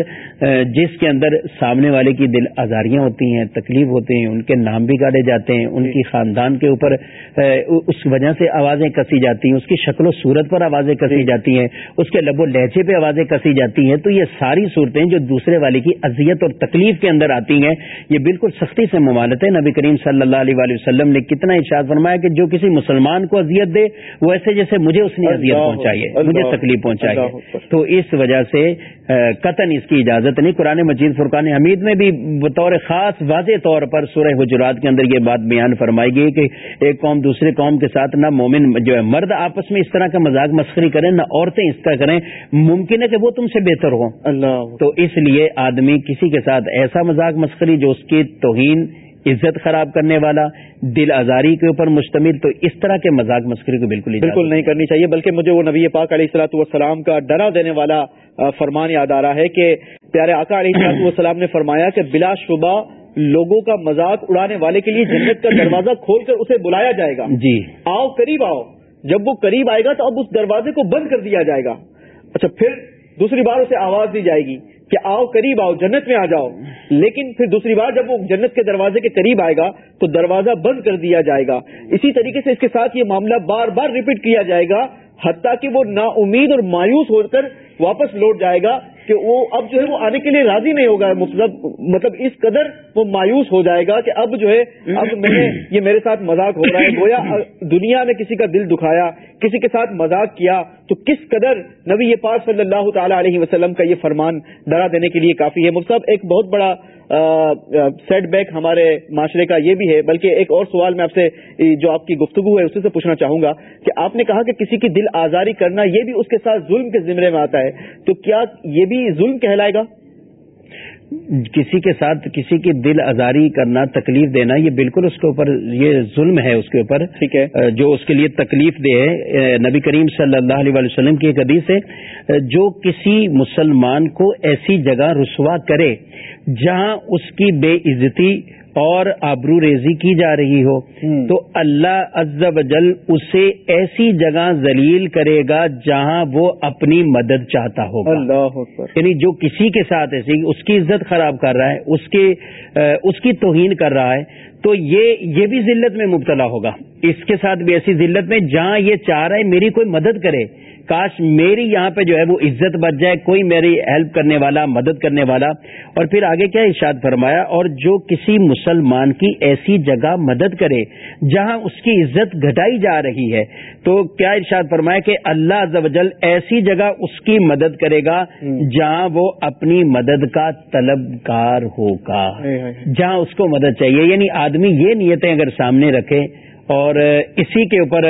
جس کے اندر سامنے والے کی دل آزاریاں ہوتی ہیں تکلیف ہوتے ہیں ان کے نام بھی گاڑے جاتے ہیں ان کی خاندان کے اوپر اس وجہ سے آوازیں کسی جاتی ہیں اس کی شکل و صورت پر آوازیں کسی جاتی ہیں اس کے لب و لہجے پہ آوازیں کسی جاتی ہیں تو یہ ساری صورتیں جو دوسرے والے کی اذیت اور تکلیف کے اندر آتی ہیں یہ بالکل سختی سے ممانت ہے۔ نبی کریم صلی اللہ علیہ وسلم نے کتنا ارشاد فرمایا کہ جو کسی مسلمان کو اذیت دے وہ ایسے جیسے مجھے اس نے اذیت پہنچائی ہے مجھے تکلیف پہنچائی ہے۔ تو اس وجہ سے قطن اس کی اجازت نہیں۔ قرآن مجید فرقان حمید میں بھی بطور خاص واضح طور پر سورہ حجرات کے اندر یہ بات بیان فرمائی گئی کہ ایک قوم دوسرے قوم کے ساتھ نہ مومن جو ہے مرد آپس میں اس طرح کا مذاق مسخری کریں نہ عورتیں اس طرح کریں۔ ممکن ہے کہ وہ تم سے بہتر ہو اللہ۔ تو اس لیے آدمی کسی کے ساتھ ایسا مذاق مسخری جو اس کی توہین عزت خراب کرنے والا دل آزاری کے اوپر مشتمل تو اس طرح کے مذاق مسکری کو بالکل بالکل نہیں کرنی چاہیے بلکہ مجھے وہ نبی پاک علیہ السلاۃ والسلام کا ڈرا دینے والا فرمان یاد آ رہا ہے کہ پیارے آقا علیہ السلاط والسلام نے فرمایا کہ بلا شبہ لوگوں کا مذاق اڑانے والے کے لیے جنت کا دروازہ کھول کر اسے بلایا جائے گا۔ جی۔ آؤ قریب آؤ۔ جب وہ قریب آئے گا تو اب اس دروازے کو بند کر دیا جائے گا۔ اچھا پھر دوسری بار اسے آواز دی جائے گی۔ کہ آؤ قریب آؤ، جنت میں آ جاؤ۔ لیکن پھر دوسری بار جب وہ جنت کے دروازے کے قریب آئے گا، تو دروازہ بند کر دیا جائے گا۔ اسی طریقے سے اس کے ساتھ یہ معاملہ بار بار ریپیٹ کیا جائے گا، حتیٰ کہ وہ نا امید اور مایوس ہو کر واپس لوٹ جائے گا۔ کہ وہ اب جو ہے وہ آنے کے لیے راضی نہیں ہوگا مطلب مطلب اس قدر وہ مایوس ہو جائے گا کہ اب جو ہے اب میں نے یہ میرے ساتھ مذاق ہو رہا ہے۔ گویا [COUGHS] دنیا میں کسی کا دل دکھایا کسی کے ساتھ مذاق کیا تو کس قدر نبی یہ پاک صلی اللہ تعالی علیہ وسلم کا یہ فرمان ڈرا دینے کے لیے کافی ہے۔ مصحف ایک بہت بڑا سیٹ بیک ہمارے معاشرے کا یہ بھی ہے، بلکہ ایک اور سوال میں آپ سے جو آپ کی گفتگو ہے، اسی سے پوچھنا چاہوں گا کہ آپ نے کہا کہ کسی کی دل آزاری کرنا یہ بھی اس کے ساتھ ظلم کے زمرے میں آتا ہے، تو کیا یہ بھی ظلم کہلائے گا؟ کسی کے ساتھ کسی کی دل آزاری کرنا تکلیف دینا یہ بالکل اس کے اوپر یہ ظلم ہے اس کے اوپر۔ ٹھیک ہے۔ جو اس کے لیے تکلیف دے ہے نبی کریم صلی اللہ علیہ وسلم کی ایک حدیث ہے جو کسی مسلمان کو ایسی جگہ رسوا کرے جہاں اس کی بے عزتی اور آبرو ریزی کی جا رہی ہو تو اللہ عز و جل اسے ایسی جگہ ذلیل کرے گا جہاں وہ اپنی مدد چاہتا ہوگا۔ اللہ یعنی جو کسی کے ساتھ ایسی اس کی عزت خراب کر رہا ہے اس کے اس کی توہین کر رہا ہے تو یہ یہ بھی ذلت میں مبتلا ہوگا۔ اس کے ساتھ بھی ایسی ذلت میں جہاں یہ چاہ رہا ہے میری کوئی مدد کرے۔ کاش میری یہاں پہ جو ہے وہ عزت بچ جائے کوئی میری ہیلپ کرنے والا مدد کرنے والا۔ اور پھر آگے کیا ارشاد فرمایا؟ اور جو کسی مسلمان کی ایسی جگہ مدد کرے جہاں اس کی عزت گھٹائی جا رہی ہے تو کیا ارشاد فرمایا کہ اللہ جل ایسی جگہ اس کی مدد کرے گا جہاں وہ اپنی مدد کا طلبکار ہوگا۔ جہاں اس کو مدد چاہیے۔ یعنی آدمی یہ نیتیں اگر سامنے رکھے اور اسی کے اوپر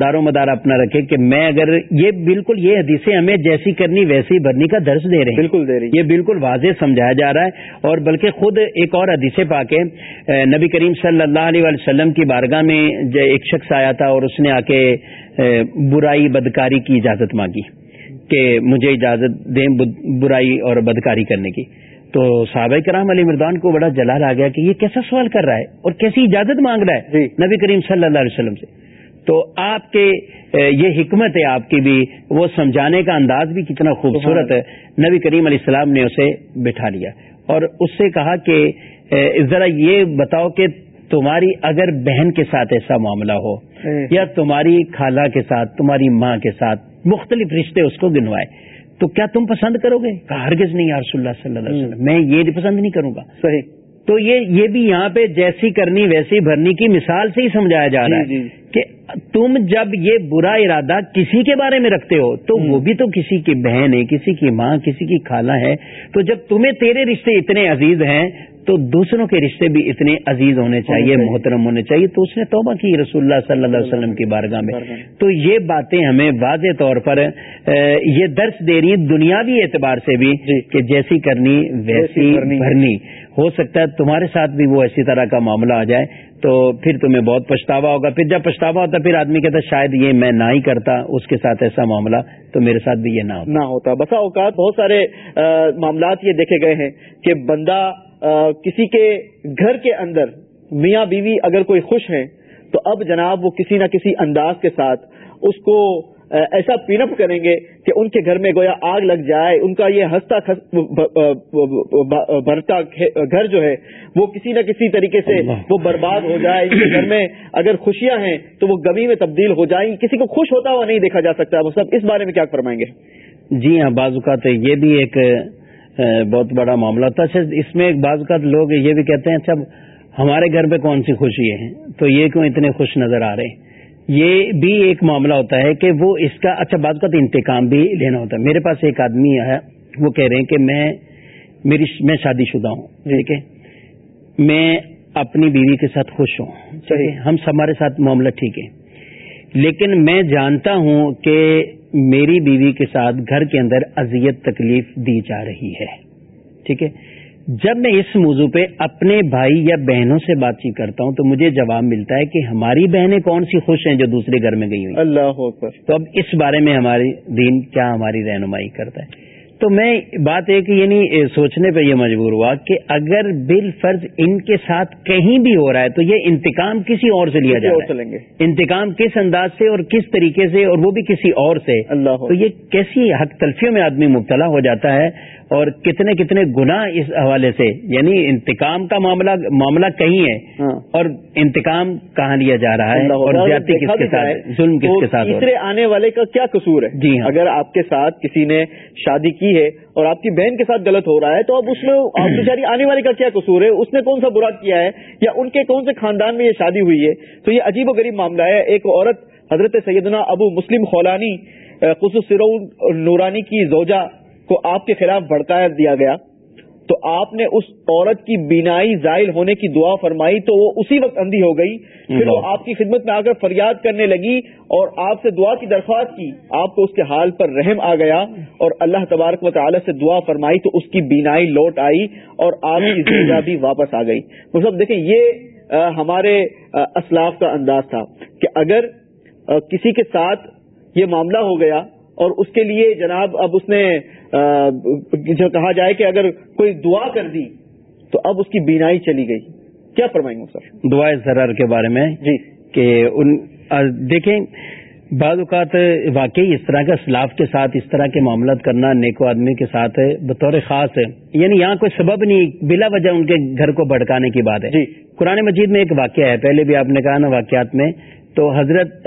دار و مدار اپنا رکھے کہ میں اگر یہ بالکل یہ حدیثیں ہمیں جیسی کرنی ویسی بھرنی کا درس دے رہے ہیں۔ بالکل دے رہی یہ بالکل واضح سمجھایا جا رہا ہے اور بلکہ خود ایک اور حدیث پا کے نبی کریم صلی اللہ علیہ وسلم کی بارگاہ میں ایک شخص آیا تھا اور اس نے آ کے برائی بدکاری کی اجازت مانگی کہ مجھے اجازت دیں برائی اور بدکاری کرنے کی۔ تو صحابہ کرام علی مردان کو بڑا جلال آ گیا کہ یہ کیسا سوال کر رہا ہے اور کیسی اجازت مانگ رہا ہے جی۔ نبی کریم صلی اللہ علیہ وسلم سے۔ تو آپ کے یہ حکمت ہے آپ کی بھی وہ سمجھانے کا انداز بھی کتنا خوبصورت ہے۔ نبی کریم علیہ السلام نے اسے بٹھا لیا۔ اور اس سے کہا کہ ذرا یہ بتاؤ کہ تمہاری اگر بہن کے ساتھ ایسا معاملہ ہو یا تمہاری خالہ کے ساتھ تمہاری ماں کے ساتھ مختلف رشتے اس کو گنوائے۔ تو کیا تم پسند کرو گے؟ ہرگز نہیں یا رسول اللہ صلی اللہ علیہ وسلم میں یہ پسند نہیں کروں گا۔ صحیح۔ تو یہ یہ بھی یہاں پہ جیسی کرنی ویسی بھرنی کی مثال سے ہی سمجھایا جا رہا ہے جی، جی۔ کہ تم جب یہ برا ارادہ کسی کے بارے میں رکھتے ہو تو وہ بھی تو کسی کی بہن ہے کسی کی ماں کسی کی خالہ ہے۔ تو جب تمہیں تیرے رشتے اتنے عزیز ہیں تو دوسروں کے رشتے بھی اتنے عزیز ہونے چاہیے محترم ہونے چاہیے۔ تو اس نے توبہ کی رسول اللہ صلی اللہ علیہ وسلم کی بارگاہ میں۔ تو یہ باتیں ہمیں واضح طور پر یہ درس دے رہی ہیں دنیاوی اعتبار سے بھی جی۔ کہ جیسی کرنی ویسی بھرنی۔ ہو سکتا ہے تمہارے ساتھ بھی وہ ایسی طرح کا معاملہ آ جائے۔ تو پھر تمہیں بہت پچھتاوا ہوگا۔ پھر جب پچھتاوا ہوتا پھر آدمی کہتا شاید یہ میں نہ ہی کرتا اس کے ساتھ ایسا معاملہ تو میرے ساتھ بھی یہ نہ ہوتا۔ نہ ہوتا۔ بسا اوقات بہت سارے معاملات یہ دیکھے گئے ہیں کہ بندہ کسی کے گھر کے اندر میاں بیوی اگر کوئی خوش ہیں تو اب جناب وہ کسی نہ کسی انداز کے ساتھ اس کو ایسا پین اپ کریں گے کہ ان کے گھر میں گویا آگ لگ جائے ان کا یہ ہنستا بھرتا گھر جو ہے وہ کسی نہ کسی طریقے سے وہ برباد ہو جائے۔ ان کے گھر میں اگر خوشیاں ہیں تو وہ گمی میں تبدیل ہو جائیں۔ کسی کو خوش ہوتا ہوا نہیں دیکھا جا سکتا۔ وہ سب اس بارے میں کیا فرمائیں گے؟ جی ہاں بعض اوقات یہ بھی ایک بہت بڑا معاملہ تھا۔ اچھا اس میں ایک بعض اوقات لوگ یہ بھی کہتے ہیں اچھا ہمارے گھر پہ کون سی خوشی ہے؟ تو یہ کیوں اتنے خوش نظر آ رہے؟ ہیں یہ بھی ایک معاملہ ہوتا ہے کہ وہ اس کا اچھا بات کا تو انتقام بھی لینا ہوتا ہے۔ میرے پاس ایک آدمی آیا، وہ کہہ رہے ہیں کہ میں، میری میں شادی شدہ ہوں، ٹھیک ہے؟ میں اپنی بیوی کے ساتھ خوش ہوں ہم، ہمارے ساتھ معاملہ ٹھیک ہے۔ لیکن میں جانتا ہوں کہ میری بیوی کے ساتھ گھر کے اندر اذیت تکلیف دی جا رہی ہے۔ ٹھیک ہے؟ جب میں اس موضوع پہ اپنے بھائی یا بہنوں سے بات چیت کرتا ہوں تو مجھے جواب ملتا ہے کہ ہماری بہنیں کون سی خوش ہیں جو دوسرے گھر میں گئی ہوئی اللہ تو اب اس بارے میں ہماری دین کیا ہماری رہنمائی کرتا ہے؟ تو میں بات کہ یعنی سوچنے پہ یہ مجبور ہوا کہ اگر بال فرض ان کے ساتھ کہیں بھی ہو رہا ہے تو یہ انتقام کسی اور سے لیا جائے گے۔ انتقام کس انداز سے اور کس طریقے سے اور وہ بھی کسی اور سے۔ اللہ تو یہ کیسی حق تلفیوں میں آدمی مبتلا ہو جاتا ہے اور کتنے کتنے گناہ اس حوالے سے۔ یعنی انتقام کا معاملہ معاملہ کہیں ہے ہاں۔ اور انتقام کہاں لیا جا رہا ہے اور۔ زیادتی کس کے ساتھ ظلم کس کے ساتھ آنے والے کا کیا قصور ہے؟ جی ہاں۔ اگر آپ کے ساتھ کسی نے شادی کی ہے اور آپ کی بہن کے ساتھ غلط ہو رہا ہے تو اب اس میں آپ [CLEARS THROAT] بیچاری آنے والے کا کیا قصور ہے؟ اس نے کون سا برا کیا ہے؟ یا ان کے کون سے خاندان میں یہ شادی ہوئی ہے؟ تو یہ عجیب و غریب معاملہ ہے۔ ایک عورت حضرت سیدنا ابو مسلم خولانی خصوص نورانی کی زوجہ کو آپ کے خلاف بھڑکایا دیا گیا۔ تو آپ نے اس عورت کی بینائی زائل ہونے کی دعا فرمائی تو وہ اسی وقت اندھی ہو گئی۔ پھر وہ آپ کی خدمت میں آ کر فریاد کرنے لگی اور آپ سے دعا کی درخواست کی۔ آپ کو اس کے حال پر رحم آ گیا اور اللہ تبارک و تعالی سے دعا فرمائی تو اس کی بینائی لوٹ آئی اور آپ کی [CLEARS THROAT] زندہ بھی واپس آ گئی۔ مطلب دیکھیں یہ ہمارے اسلاف کا انداز تھا کہ اگر کسی کے ساتھ یہ معاملہ ہو گیا اور اس کے لیے جناب اب اس نے جو کہا جائے کہ اگر کوئی دعا کر دی تو اب اس کی بینائی چلی گئی۔ کیا فرمائیں گے سر؟ دعائے ضرر کے بارے میں جی۔ کہ ان دیکھیں بعض اوقات واقعی اس طرح کا اسلاف کے ساتھ اس طرح کے معاملات کرنا نیکو آدمی کے ساتھ بطور خاص ہے یعنی یہاں کوئی سبب نہیں بلا وجہ ان کے گھر کو بھڑکانے کی بات ہے۔ جی۔ قرآن مجید میں ایک واقعہ ہے پہلے بھی آپ نے کہا نا واقعات میں تو حضرت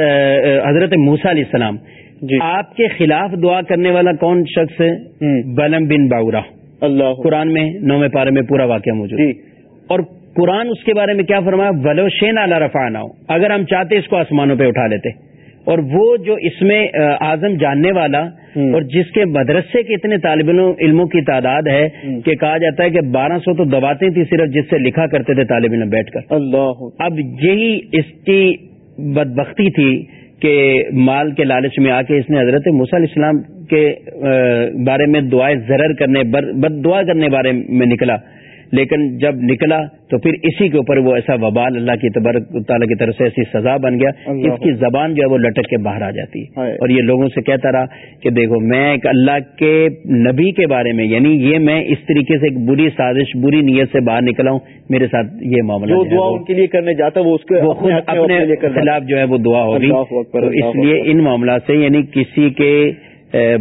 حضرت موسا علیہ السلام آپ کے خلاف دعا کرنے والا کون شخص ہے؟ بلم بن باورا اللہ۔ قرآن میں نویں پارے میں پورا واقعہ موجود ہے۔ جی۔ اور قرآن اس کے بارے میں کیا فرمایا؟ ولو شین اعلی رفا نہ ہو اگر ہم چاہتے اس کو آسمانوں پہ اٹھا لیتے۔ اور وہ جو اس میں اعظم جاننے والا۔ اور جس کے مدرسے کے اتنے طالب علموں کی تعداد ہے۔ کہ کہا جاتا ہے کہ بارہ سو تو دباتے تھی صرف جس سے لکھا کرتے تھے طالب علم بیٹھ کر۔ اللہ۔ اب یہی اس کی بدبختی تھی کہ مال کے لالچ میں آ کے اس نے حضرت موسیٰ علیہ السلام کے بارے میں دعائیں ضرر کرنے بد دعا کرنے بارے میں نکلا۔ لیکن جب نکلا تو پھر اسی کے اوپر وہ ایسا وبال اللہ کی تبارک تعالیٰ کی طرف سے ایسی سزا بن گیا اللہ اس کی زبان جو ہے وہ لٹک کے باہر آ جاتی ہے۔ اور یہ لوگوں سے کہتا رہا کہ دیکھو میں ایک اللہ کے نبی کے بارے میں یعنی یہ میں اس طریقے سے ایک بری سازش بری نیت سے باہر نکلا ہوں میرے ساتھ یہ معاملہ جو دعا ان کے لیے کرنے جاتا وہ اس کے خود اپنے خلاف جو ہے وہ دعا ہوگی اس لیے۔ ان معاملات سے یعنی کسی کے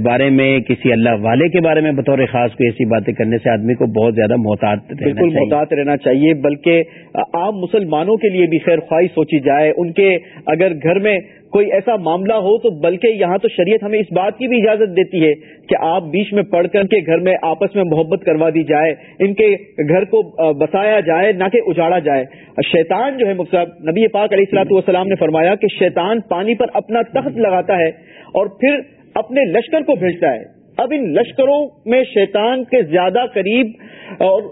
بارے میں کسی اللہ والے کے بارے میں بطور خاص کوئی ایسی باتیں کرنے سے آدمی کو بہت زیادہ محتاط رہنا بالکل محتاط رہنا چاہیے بلکہ عام مسلمانوں کے لیے بھی خیر خواہ سوچی جائے۔ ان کے اگر گھر میں کوئی ایسا معاملہ ہو تو بلکہ یہاں تو شریعت ہمیں اس بات کی بھی اجازت دیتی ہے کہ آپ بیچ میں پڑھ کر کے گھر میں آپس میں محبت کروا دی جائے ان کے گھر کو بسایا جائے نہ کہ اجاڑا جائے۔ شیطان جو ہے مفصد نبی پاک علیہ السلاط والسلام نے فرمایا کہ شیطان پانی پر اپنا تخت لگاتا ہے اور پھر اپنے لشکر کو بھیجتا ہے۔ اب ان لشکروں میں شیطان کے زیادہ قریب اور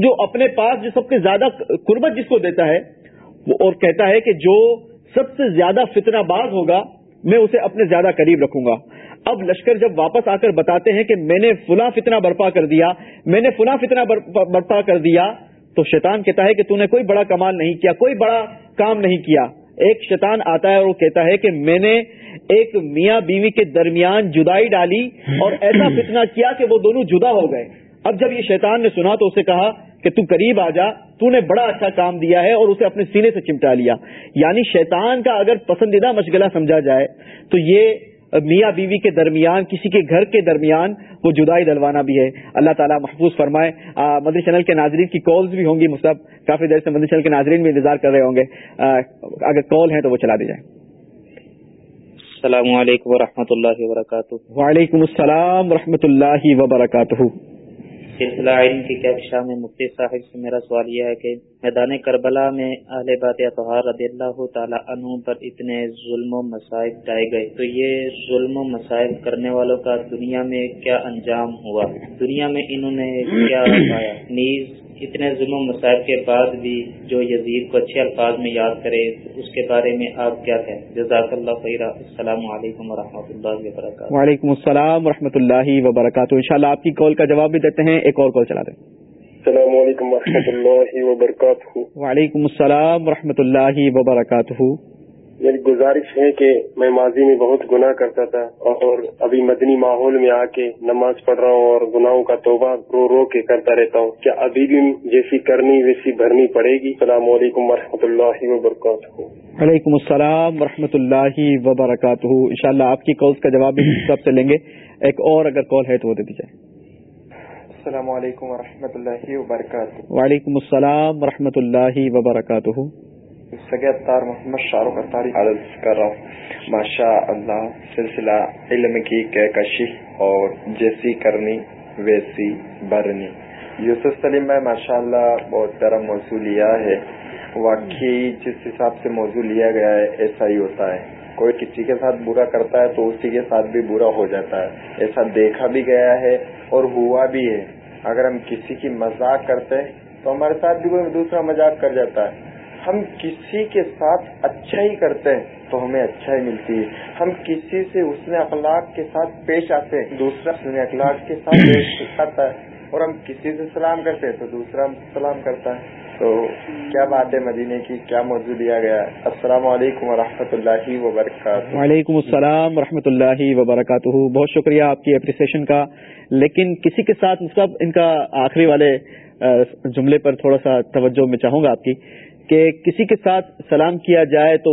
جو اپنے پاس جو سب سے زیادہ قربت جس کو دیتا ہے اور کہتا ہے کہ جو سب سے زیادہ فتنہ باز ہوگا، میں اسے اپنے زیادہ قریب رکھوں گا۔ اب لشکر جب واپس آ کر بتاتے ہیں کہ میں نے فلاں فتنہ برپا کر دیا، میں نے فلاں فتنہ برپا برپا کر دیا، تو شیطان کہتا ہے کہ تو نے کوئی بڑا کمال نہیں کیا، کوئی بڑا کام نہیں کیا۔ ایک شیطان آتا ہے اور وہ کہتا ہے کہ میں نے ایک میاں بیوی کے درمیان جدائی ڈالی اور ایسا فتنہ کیا کہ وہ دونوں جدا ہو گئے۔ اب جب یہ شیطان نے سنا تو اسے کہا کہ تو قریب آ جا، تو نے بڑا اچھا کام دیا ہے اور اسے اپنے سینے سے چمٹا لیا۔ یعنی شیطان کا اگر پسندیدہ مشغلہ سمجھا جائے تو یہ میاں بیوی کے درمیان کسی کے گھر کے درمیان وہ جدائی ڈلوانا بھی ہے۔ اللہ تعالیٰ محفوظ فرمائے۔ مدری چینل کے ناظرین کی کالز بھی ہوں گی مصحف کافی دیر سے مدری چینل کے ناظرین بھی انتظار کر رہے ہوں گے۔ آ، اگر کال ہے تو وہ چلا دی جائے۔ السلام علیکم ورحمۃ اللہ وبرکاتہ۔ وعلیکم السلام ورحمۃ اللہ وبرکاتہ۔ سلسلہ علم کی کیفشا میں مفتی صاحب سے میرا سوال یہ ہے کہ میدان کربلا میں اہل بات اطہار رضی اللہ تعالی عنہ پر اتنے ظلم و مسائل ڈائے گئے۔ تو یہ ظلم و مسائل کرنے والوں کا دنیا میں کیا انجام ہوا؟ دنیا میں انہوں نے کیا [COUGHS] پایا؟ نیز اتنے ظلم و مسائل کے بعد بھی جو یزید کو اچھے الفاظ میں یاد کرے اس کے بارے میں آپ کیا کہیں؟ جزاک اللہ خیر السلام علیکم و رحمۃ اللہ وبرکاتہ. وعلیکم السلام و رحمۃ اللہ وبرکاتہ. انشاءاللہ آپ کی کال کا جواب بھی دیتے ہیں ایک اور کال چلا دیں۔ السلام علیکم و اللہ وبرکاتہ. وعلیکم السلام و رحمۃ اللہ وبرکاتہ۔ میری گزارش ہے کہ میں ماضی میں بہت گناہ کرتا تھا اور ابھی مدنی ماحول میں آ کے نماز پڑھ رہا ہوں اور گناہوں کا توبہ رو رو کے کرتا رہتا ہوں۔ کیا ابھی بھی جیسی کرنی ویسی بھرنی پڑے گی؟ السلام علیکم و اللہ وبرکاتہ۔ وعلیکم السلام و اللہ وبرکاتہ۔ انشاءاللہ آپ کی کالس کا جواب بھی سب سے لیں گے۔ ایک اور اگر کال ہے تو وہ دے دیجیے السلام علیکم و اللہ وبرکاتہ۔ وعلیکم السلام و اللہ وبرکاتہ۔ اطار محمد شاہ رخ اطاری عرض کر رہا ہوں۔ ماشاء اللہ، سلسلہ علم کی کہکشی اور جیسی کرنی، ویسی برنی۔ یوسف سلیم میں ماشاء اللہ، بہت پیارا موضوع لیا ہے۔ واقعی، جس حساب سے موضوع لیا گیا ہے، ایسا ہی ہوتا ہے۔ کوئی کسی کے ساتھ برا کرتا ہے، تو اسی کے ساتھ بھی برا ہو جاتا ہے۔ ایسا دیکھا بھی گیا ہے اور ہوا بھی ہے۔ اگر ہم کسی کی مذاق کرتے ہیں، تو ہمارے ساتھ بھی کوئی دوسرا مذاق کر جاتا ہے۔ ہم کسی کے ساتھ اچھا ہی کرتے ہیں تو ہمیں اچھا ہی ملتی ہے۔ ہم کسی سے اس نے اخلاق کے ساتھ پیش آتے ہیں دوسرا اس نے اخلاق کے ساتھ [COUGHS] پیش آتا ہے۔ اور ہم کسی سے سلام کرتے ہیں تو دوسرا سلام کرتا ہے۔ تو کیا بات ہے مدینے کی؟ کیا موضوع دیا گیا ہے؟ السلام علیکم و اللہ وبرکاتہ۔ وعلیکم السلام و اللہ وبرکاتہ۔ بہت شکریہ آپ کی اپریسیشن کا۔ لیکن کسی کے ساتھ مطلب ان کا آخری والے جملے پر تھوڑا سا توجہ میں چاہوں گا آپ کی۔ کہ کسی کے ساتھ سلام کیا جائے تو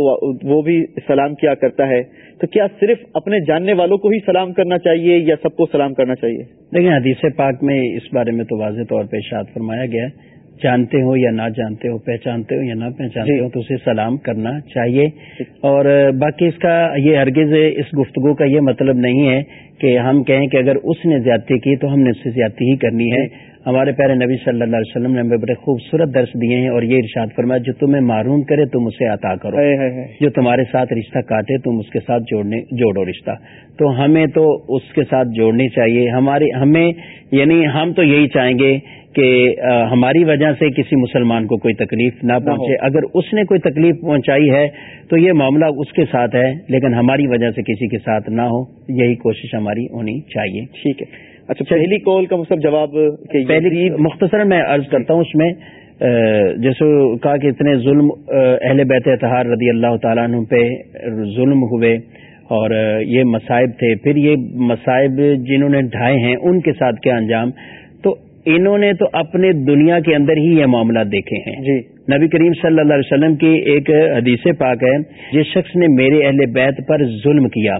وہ بھی سلام کیا کرتا ہے تو کیا صرف اپنے جاننے والوں کو ہی سلام کرنا چاہیے یا سب کو سلام کرنا چاہیے؟ دیکھیں حدیث پاک میں اس بارے میں تو واضح طور پہ اشاد فرمایا گیا ہے جانتے ہو یا نہ جانتے ہو پہچانتے ہو یا نہ پہچانتے جی۔ ہو تو اسے سلام کرنا چاہیے۔ اور باقی اس کا یہ ہرگز اس گفتگو کا یہ مطلب نہیں ہے کہ ہم کہیں کہ اگر اس نے زیادتی کی تو ہم نے اس سے زیادتی ہی کرنی ہے۔ جی۔ ہمارے پیارے نبی صلی اللہ علیہ وسلم نے ہمیں بڑے خوبصورت درس دیے ہیں اور یہ ارشاد فرمایا جو تمہیں معروم کرے تم اسے عطا کرو۔ جو تمہارے ساتھ رشتہ کاٹے تم اس کے ساتھ جوڑنے جوڑو رشتہ۔ تو ہمیں تو اس کے ساتھ جوڑنی چاہیے۔ ہمارے ہمیں یعنی ہم تو یہی چاہیں گے کہ ہماری وجہ سے کسی مسلمان کو کوئی تکلیف نہ پہنچے۔ اگر اس نے کوئی تکلیف پہنچائی ہے تو یہ معاملہ اس کے ساتھ ہے لیکن ہماری وجہ سے کسی کے ساتھ نہ ہو۔ یہی کوشش ہماری ہونی چاہیے۔ ٹھیک ہے۔ اچھا پہلی کال کا مطلب جواب پہلی مختصر میں عرض کرتا ہوں اس میں جیسے کہا کہ اتنے ظلم اہل بیت اتحار رضی اللہ تعالیٰ عنہ پہ ظلم ہوئے اور یہ مصائب تھے۔ پھر یہ مصائب جنہوں نے ڈھائے ہیں ان کے ساتھ کیا انجام؟ تو انہوں نے تو اپنے دنیا کے اندر ہی یہ معاملات دیکھے ہیں۔ جی۔ نبی کریم صلی اللہ علیہ وسلم کی ایک حدیث پاک ہے جس شخص نے میرے اہل بیت پر ظلم کیا۔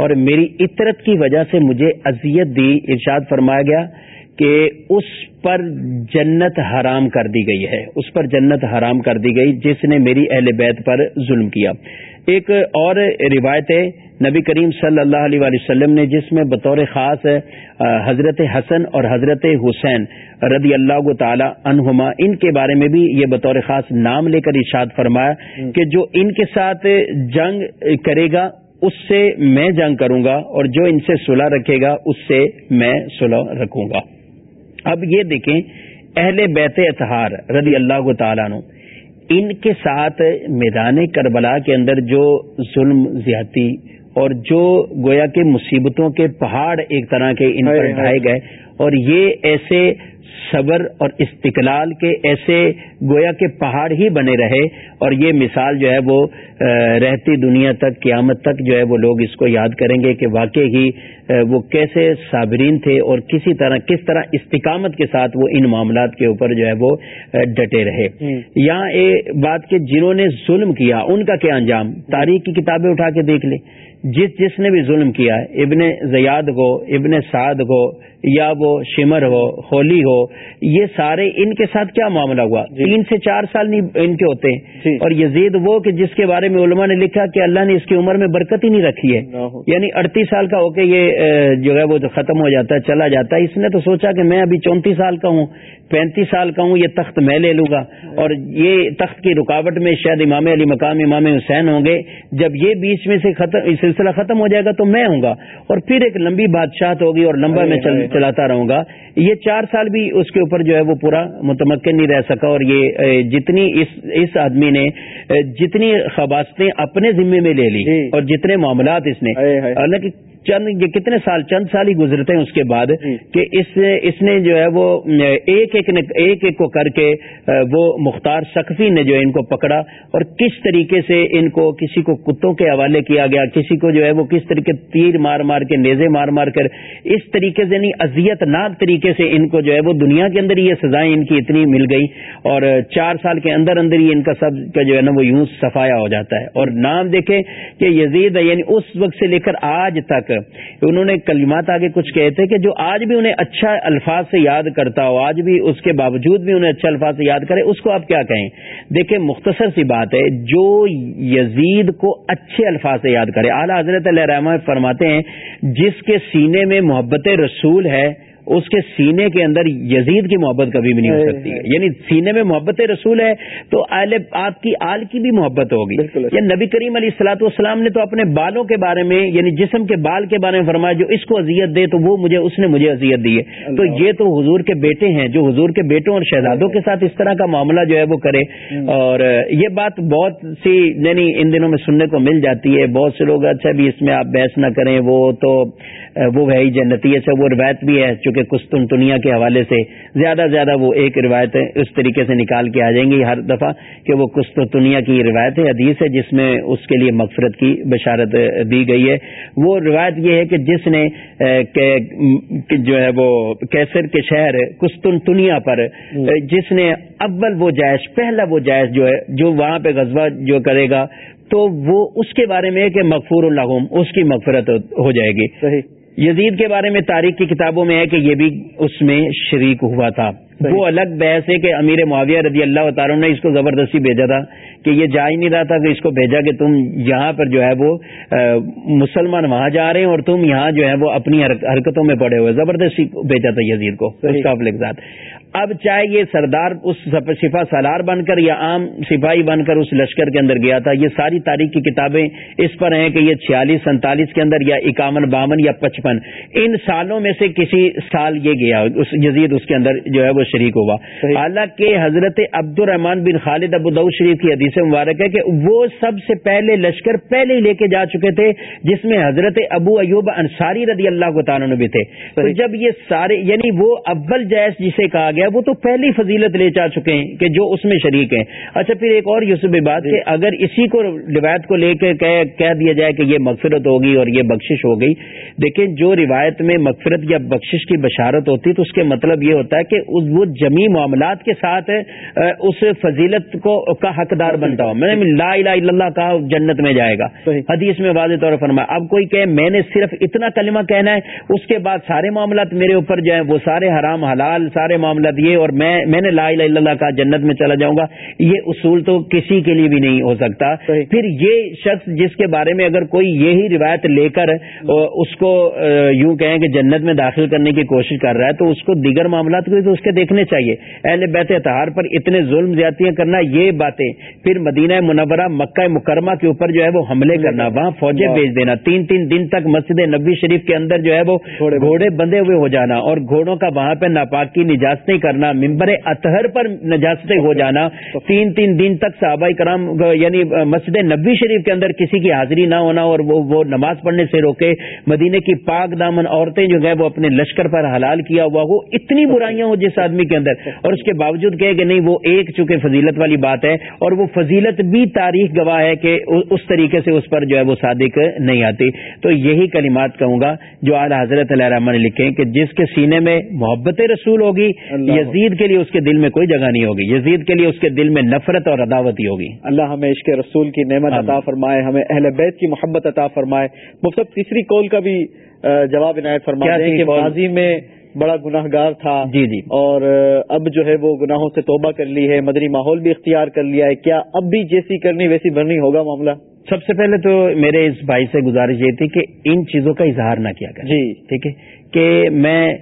اور میری عطرت کی وجہ سے مجھے اذیت دی ارشاد فرمایا گیا کہ اس پر جنت حرام کر دی گئی ہے۔ اس پر جنت حرام کر دی گئی جس نے میری اہل بیت پر ظلم کیا۔ ایک اور روایت ہے نبی کریم صلی اللہ علیہ وسلم نے جس میں بطور خاص حضرت حسن اور حضرت حسین رضی اللہ تعالی عنہما ان کے بارے میں بھی یہ بطور خاص نام لے کر ارشاد فرمایا کہ جو ان کے ساتھ جنگ کرے گا اس سے میں جنگ کروں گا اور جو ان سے صلح رکھے گا اس سے میں صلح رکھوں گا۔ اب یہ دیکھیں اہل بیت اتہار رضی اللہ تعالیٰ عنہ ان کے ساتھ میدان کربلا کے اندر جو ظلم زیادتی اور جو گویا کے مصیبتوں کے پہاڑ ایک طرح کے ان پر ڈھائے گئے اور یہ ایسے صبر اور استقلال کے ایسے گویا کے پہاڑ ہی بنے رہے اور یہ مثال جو ہے وہ رہتی دنیا تک، قیامت تک جو ہے وہ لوگ اس کو یاد کریں گے کہ واقعی ہی وہ کیسے صابرین تھے اور کسی طرح کس طرح استقامت کے ساتھ وہ ان معاملات کے اوپر جو ہے وہ ڈٹے رہے۔ یہاں یہ بات کہ جنہوں نے ظلم کیا ان کا کیا انجام؟ تاریخ کی کتابیں اٹھا کے دیکھ لیں۔ جس جس نے بھی ظلم کیا ہے ابن زیاد ہو ابن سعد ہو یا وہ شمر ہو ہولی ہو یہ سارے ان کے ساتھ کیا معاملہ ہوا؟ جی۔ تین سے چار سال نہیں ان کے ہوتے جی۔ اور یزید وہ کہ جس کے بارے میں علماء نے لکھا کہ اللہ نے اس کی عمر میں برکت ہی نہیں رکھی ہے۔ یعنی اڑتیس سال کا ہو کے یہ جو ہے وہ ختم ہو جاتا ہے چلا جاتا ہے۔ اس نے تو سوچا کہ میں ابھی چونتیس سال کا ہوں پینتیس سال کا ہوں یہ تخت میں لے لوں گا۔ اور یہ تخت کی رکاوٹ میں شاید امام علی مقام امام حسین ہوں گے۔ جب یہ بیچ میں سے ختم سلسلہ ختم ہو جائے گا تو میں ہوں گا۔ اور پھر ایک لمبی بادشاہت ہوگی اور لمبا میں چل چلاتا رہوں گا۔ یہ چار سال بھی اس کے اوپر جو ہے وہ پورا متمکن نہیں رہ سکا۔ اور یہ جتنی اس اس آدمی نے جتنی خباستیں اپنے ذمے میں لے لی اور جتنے معاملات اس نے حالانکہ چند یہ کتنے سال چند سال ہی گزرتے ہیں اس کے بعد کہ اس اس نے جو ہے وہ ایک ایک ایک ایک کو کر کے وہ مختار سخفی نے جو ان کو پکڑا اور کس طریقے سے ان کو کسی کو کتوں کے حوالے کیا گیا کسی کو جو ہے وہ کس طریقے تیر مار مار کے نیزے مار مار کر اس طریقے سے یعنی اذیت ناک طریقے سے ان کو جو ہے وہ دنیا کے اندر یہ سزائیں ان کی اتنی مل گئی اور چار سال کے اندر اندر ہی ان کا سب کا جو ہے نا وہ یوں صفایا ہو جاتا ہے۔ اور نام دیکھیں کہ یزید یعنی اس وقت سے لے کر آج تک انہوں نے کلمات آگے کچھ کہے تھے کہ جو آج بھی انہیں اچھا الفاظ سے یاد کرتا ہو، آج بھی اس کے باوجود بھی انہیں اچھا الفاظ سے یاد کرے، اس کو آپ کیا کہیں؟ دیکھیں، مختصر سی بات ہے، جو یزید کو اچھے الفاظ سے یاد کرے، اعلیٰ حضرت علیہ رحمٰ فرماتے ہیں، جس کے سینے میں محبت رسول ہے اس کے سینے کے اندر یزید کی محبت کبھی بھی نہیں ہو سکتی یعنی سینے میں محبت رسول ہے تو اہل آپ کی آل کی بھی محبت ہوگی۔ یا نبی کریم علیہ السلاۃ والسلام نے تو اپنے بالوں کے بارے میں یعنی جسم کے بال کے بارے میں فرمایا جو اس کو اذیت دے تو وہ مجھے اس نے مجھے اذیت دی ہے۔ تو یہ تو حضور کے بیٹے ہیں جو حضور کے بیٹوں اور شہزادوں کے ساتھ اس طرح کا معاملہ جو ہے وہ کرے۔ اور یہ بات بہت سی یعنی ان دنوں میں سننے کو مل جاتی ہے۔ بہت سے لوگ اچھا بھی اس میں آپ بحث نہ کریں وہ تو وہ ہے ہی جنتی ہے وہ روایت بھی ہے۔ چونکہ کستن دنیا کے حوالے سے زیادہ زیادہ وہ ایک روایت اس طریقے سے نکال کے آ جائیں گی ہر دفعہ کہ وہ کست دنیا کی روایت ہے حدیث ہے جس میں اس کے لیے مغفرت کی بشارت دی گئی ہے۔ وہ روایت یہ ہے کہ جس نے جو ہے وہ کیسر کے شہر کستن دنیا پر جس نے اول وہ جائش پہلا وہ جائش جو ہے جو وہاں پہ غزوہ جو کرے گا تو وہ اس کے بارے میں کہ مغفور الحم اس کی مغفرت ہو جائے گی۔ صحیح۔ یزید کے بارے میں تاریخ کی کتابوں میں ہے کہ یہ بھی اس میں شریک ہوا تھا۔ وہ الگ بحث ہے کہ امیر معاویہ رضی اللہ تعالیٰ نے اس کو زبردستی بھیجا تھا کہ یہ جا ہی نہیں رہا تھا کہ اس کو بھیجا کہ تم یہاں پر جو ہے وہ مسلمان وہاں جا رہے ہیں اور تم یہاں جو ہے وہ اپنی حرکتوں میں پڑے ہوئے۔ زبردستی بھیجا تھا یزید کو۔ ساتھ اب چاہے یہ سردار اس شفا سالار بن کر یا عام سپاہی بن کر اس لشکر کے اندر گیا تھا یہ ساری تاریخ کی کتابیں اس پر ہیں کہ یہ چھیالیس سینتالیس کے اندر یا اکاون باون یا پچپن ان سالوں میں سے کسی سال یہ گیا اس یزید اس کے اندر جو ہے وہ شریک ہوا۔ حالانکہ حضرت عبد الرحمان بن خالد ابو دعود شریف کی حدیث مبارک ہے کہ وہ سب سے پہلے لشکر پہلے ہی لے کے جا چکے تھے جس میں حضرت ابو ایوب انصاری رضی اللہ کو تعالیٰ بھی تھے۔ تو جب یہ سارے یعنی وہ اول جیس جسے کہا گیا وہ تو پہلی فضیلت لے جا چکے ہیں کہ جو اس میں شریک ہیں۔ اچھا پھر ایک اور یوسف بات کہ اگر اسی کو روایت کو لے کے کہہ دیا جائے کہ یہ مغفرت ہوگی اور یہ بخشش ہو گئی دیکھیں جو روایت میں مغفرت یا بخشش کی بشارت ہوتی تو اس کے مطلب یہ ہوتا ہے کہ وہ جمی معاملات کے ساتھ اس فضیلت کو کا حقدار بنتا ہوں میں نے لا الہ الا اللہ کہا جنت میں جائے گا۔ حدیث میں واضح طور پر فرمایا۔ اب کوئی کہ میں نے صرف اتنا کلمہ کہنا ہے اس کے بعد سارے معاملات میرے اوپر جو ہیں وہ سارے حرام حلال سارے معاملات یہ اور میں میں نے لا الہ الا اللہ کہا جنت میں چلا جاؤں گا۔ یہ اصول تو کسی کے لیے بھی نہیں ہو سکتا۔ پھر یہ شخص جس کے بارے میں اگر کوئی یہی روایت لے کر اس کو یوں کہیں کہ جنت میں داخل کرنے کی کوشش کر رہا ہے تو اس کو دیگر معاملات کو تو اس کے دیکھنے چاہیے۔ اہل بیت اتحار پر اتنے ظلم زیادتیاں کرنا یہ باتیں۔ پھر مدینہ منورہ مکہ مکرمہ کے اوپر جو ہے وہ حملے کرنا وہاں فوجیں بھیج دینا۔ تین تین دن تک مسجد نبی شریف کے اندر جو ہے وہ گھوڑے بندے ہوئے ہو جانا اور گھوڑوں کا وہاں پہ ناپاکی نجاستیں کرنا ممبر اطہر پر نجاستیں ہو جانا، تین تین دن تک صحابہ کرام یعنی مسجد نبی شریف کے اندر کسی کی حاضری نہ ہونا اور وہ وہ نماز پڑھنے سے روکے مدینے کی پاک دامن عورتیں جو ہے وہ اپنے لشکر پر حلال کیا ہوا وہ اتنی برائیاں ہو جس آدمی کے اندر۔ اور اس کے باوجود کہے کہ نہیں، وہ ایک چونکہ فضیلت والی بات ہے اور وہ فضیلت بھی تاریخ گواہ ہے کہ اس طریقے سے اس پر جو ہے وہ صادق نہیں آتی۔ تو یہی کلمات کہوں گا جو اعلی حضرت علیہ رحمان نے لکھے کہ جس کے سینے میں محبت رسول ہوگی یزید کے لیے اس کے دل میں کوئی جگہ نہیں ہوگی۔ یزید کے لیے اس کے دل میں نفرت اور عداوت ہی ہوگی۔ اللہ ہمیں عشق رسول کی نعمت عطا فرمائے ہمیں اہل بیت کی محبت عطا فرمائے۔ مفت تیسری کال کا بھی جواب عنایت فرمایا کہ ماضی میں بڑا گناہ گار تھا جی جی۔ اور اب جو ہے وہ گناہوں سے توبہ کر لی ہے مدنی ماحول بھی اختیار کر لیا ہے۔ کیا اب بھی جیسی کرنی ویسی بھرنی ہوگا معاملہ؟ سب سے پہلے تو میرے اس بھائی سے گزارش یہ تھی کہ ان چیزوں کا اظہار نہ کیا کریں۔ جی۔ ٹھیک ہے؟ کہ میں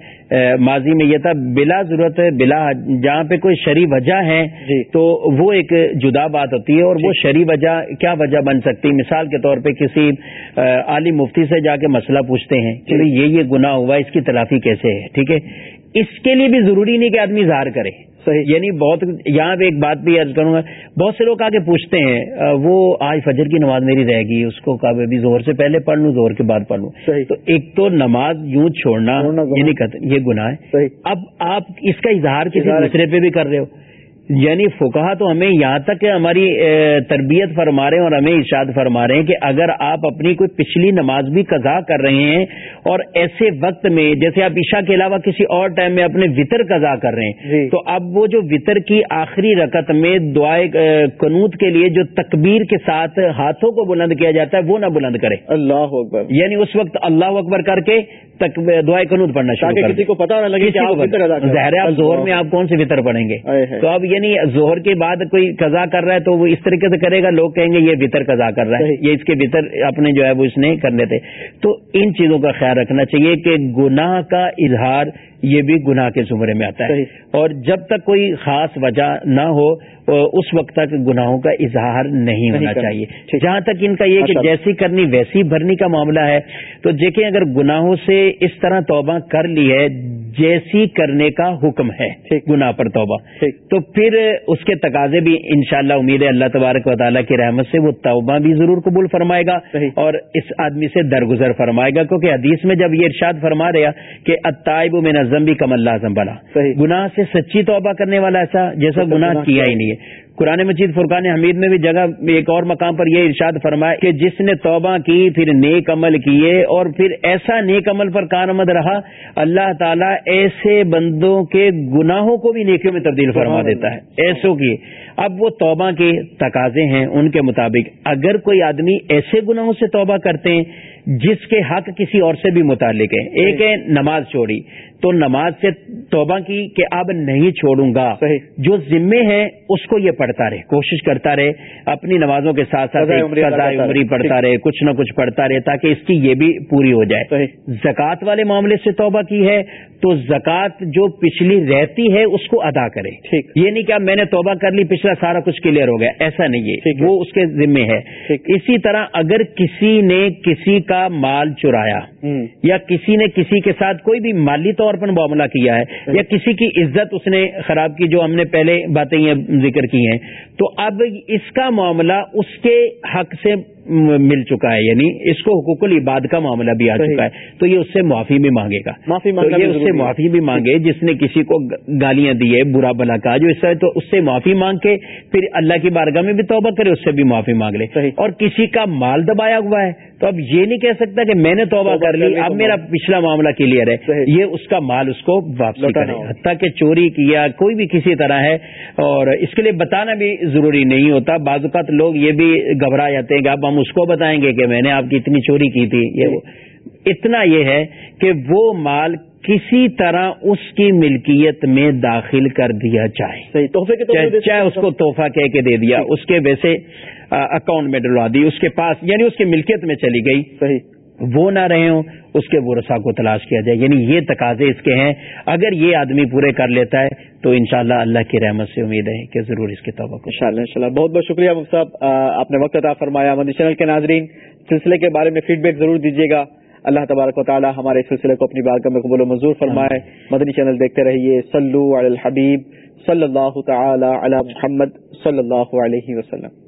ماضی میں یہ تھا بلا ضرورت بلا جہاں پہ کوئی شری وجہ ہے جی۔ تو وہ ایک جدا بات ہوتی ہے اور وہ شری وجہ کیا وجہ بن سکتی؟ مثال کے طور پہ کسی عالی مفتی سے جا کے مسئلہ پوچھتے ہیں کہ یہ یہ گناہ ہوا اس کی تلافی کیسے ہے؟ ٹھیک ہے؟ اس کے لیے بھی ضروری نہیں کہ آدمی اظہار کرے۔ صحیح یعنی بہت یہاں پہ ایک بات بھی عرض کروں گا۔ بہت سے لوگ آگے پوچھتے ہیں وہ آج فجر کی نماز میری رہے گی اس کو کہا بھی زور سے پہلے پڑھ لوں زور کے بعد پڑھ لوں۔ تو ایک تو نماز یوں چھوڑنا یہ کہتے یہ گناہ ہے۔ اب آپ اس کا اظہار کسی دوسرے پہ بھی کر رہے ہو۔ یعنی فکہ تو ہمیں یہاں تک ہماری تربیت فرما رہے ہیں اور ہمیں ارشاد فرما رہے ہیں کہ اگر آپ اپنی کوئی پچھلی نماز بھی قضا کر رہے ہیں اور ایسے وقت میں جیسے آپ عشاء کے علاوہ کسی اور ٹائم میں اپنے وطر قضا کر رہے ہیں جی۔ تو اب وہ جو وطر کی آخری رکت میں دعائے قنوت کے لیے جو تکبیر کے ساتھ ہاتھوں کو بلند کیا جاتا ہے وہ نہ بلند کرے۔ اللہ اکبر۔ یعنی اس وقت اللہ اکبر کر کے تک دعائے قنوت پڑھنا شروع کر کسی۔ کو پتا نہ لگے کہ آپ کر۔ ظاہر ہے آپ میں آپ کون سے وطر پڑھیں گے۔ تو اب یعنی زہر کے بعد کوئی قضا کر رہا ہے تو وہ اس طریقے سے کرے گا لوگ کہیں گے یہ وطر قضا کر رہا ہے۔ یہ اس کے وطر اپنے جو ہے وہ اس نے کرنے تھے تو ان چیزوں کا خیال رکھنا چاہیے کہ گناہ کا اظہار یہ بھی گناہ کے زمرے میں آتا ہے۔ اور جب تک کوئی خاص وجہ نہ ہو اس وقت تک گناہوں کا اظہار نہیں ہونا۔ چاہیے۔ جہاں تک ان کا یہ کہ اللہ۔ جیسی کرنی ویسی بھرنی کا معاملہ ہے تو دیکھیں اگر گناہوں سے اس طرح توبہ کر لی ہے جیسی کرنے کا حکم ہے۔ گناہ پر توبہ۔ تو پھر اس کے تقاضے بھی انشاءاللہ امید ہے اللہ تبارک و تعالیٰ کی رحمت سے وہ توبہ بھی ضرور قبول فرمائے گا۔ اور اس آدمی سے درگزر فرمائے گا کیونکہ حدیث میں جب یہ ارشاد فرما رہا کہ اتائب میں نظم بھی کم اللہ بلا صحیح۔ گناہ سے سچی توبہ کرنے والا ایسا جیسا گناہ کیا ہی نہیں ہے قرآن مجید فرقان حمید میں بھی جگہ ایک اور مقام پر یہ ارشاد فرمایا کہ جس نے توبہ کی پھر نیک عمل کیے اور پھر ایسا نیک عمل پر کارآمد رہا اللہ تعالیٰ ایسے بندوں کے گناہوں کو بھی نیکیوں میں تبدیل فرما دیتا ہے۔ ایسوں کی۔ اب وہ توبہ کے تقاضے ہیں ان کے مطابق۔ اگر کوئی آدمی ایسے گناہوں سے توبہ کرتے ہیں جس کے حق کسی اور سے بھی متعلق ہے ایک ہے نماز چھوڑی تو نماز سے توبہ کی کہ اب نہیں چھوڑوں گا۔ جو ذمے ہیں اس کو یہ پڑھتا رہے کوشش کرتا رہے اپنی نمازوں کے ساتھ ساتھ عمری۔ پڑھتا رہے کچھ نہ کچھ پڑھتا رہے تاکہ اس کی یہ بھی پوری ہو جائے۔ زکوٰۃ والے معاملے سے توبہ کی ہے تو زکوٰۃ جو پچھلی رہتی ہے اس کو ادا کرے۔ یہ نہیں کہ اب میں نے توبہ کر لی پچھلا سارا کچھ کلیئر ہو گیا ایسا نہیں ہے۔ وہ اس کے ذمے ہے۔ اسی طرح اگر کسی نے کسی کا مال چرایا۔ یا کسی نے کسی کے ساتھ کوئی بھی مالی طور پر معاملہ کیا ہے یا کسی کی عزت اس نے خراب کی جو ہم نے پہلے باتیں یہ ذکر کی ہیں تو اب اس کا معاملہ اس کے حق سے مل چکا ہے یعنی اس کو حقوق العباد کا معاملہ بھی آ۔ چکا ہے تو یہ اس سے معافی بھی مانگے گا معافی یہ اس سے۔ معافی بھی مانگے جس نے کسی کو گالیاں دی ہے برا بلا کہا جو اس تو اس سے معافی مانگ کے پھر اللہ کی بارگاہ میں بھی توبہ کرے اس سے بھی معافی مانگ لے۔ اور کسی کا مال دبایا ہوا ہے تو اب یہ نہیں کہہ سکتا کہ میں نے توبہ کر لی اب میرا پچھلا معاملہ کلیئر ہے۔ یہ اس کا مال اس کو واپسی لوٹانا کرے۔ حتیٰ کہ چوری کیا کوئی بھی کسی طرح ہے اور اس کے لیے بتانا بھی ضروری نہیں ہوتا بعض اوقات لوگ یہ بھی گھبرا جاتے ہیں کہ اب ہم اس کو بتائیں گے کہ میں نے آپ کی اتنی چوری کی تھی یہ اتنا یہ ہے کہ وہ مال کسی طرح اس کی ملکیت میں داخل کر دیا جائے۔ چاہے اس کو۔ تحفہ کہہ کے دے دیا اس کے ویسے اکاؤنٹ میں ڈلوا دی اس کے پاس یعنی اس کی ملکیت میں چلی گئی۔ صحیح۔ وہ نہ رہے ہوں اس کے ورثہ کو تلاش کیا جائے۔ یعنی یہ تقاضے اس کے ہیں۔ اگر یہ آدمی پورے کر لیتا ہے تو انشاءاللہ اللہ کی رحمت سے امید ہے کہ ضرور اس کی توبہ کو انشاءاللہ انشاءاللہ۔ بہت بہت شکریہ مفت صاحب۔ آپ نے وقت عطا فرمایا۔ مدنی چینل کے ناظرین سلسلے کے بارے میں فیڈ بیک ضرور دیجیے گا۔ اللہ تبارک و تعالی ہمارے سلسلے کو اپنی بارگاہ میں قبول و منظور فرمائے۔ مدنی چینل دیکھتے رہیے۔ صلو علی الحبیب صلی اللہ تعالی علی محمد صلی اللہ علیہ وسلم۔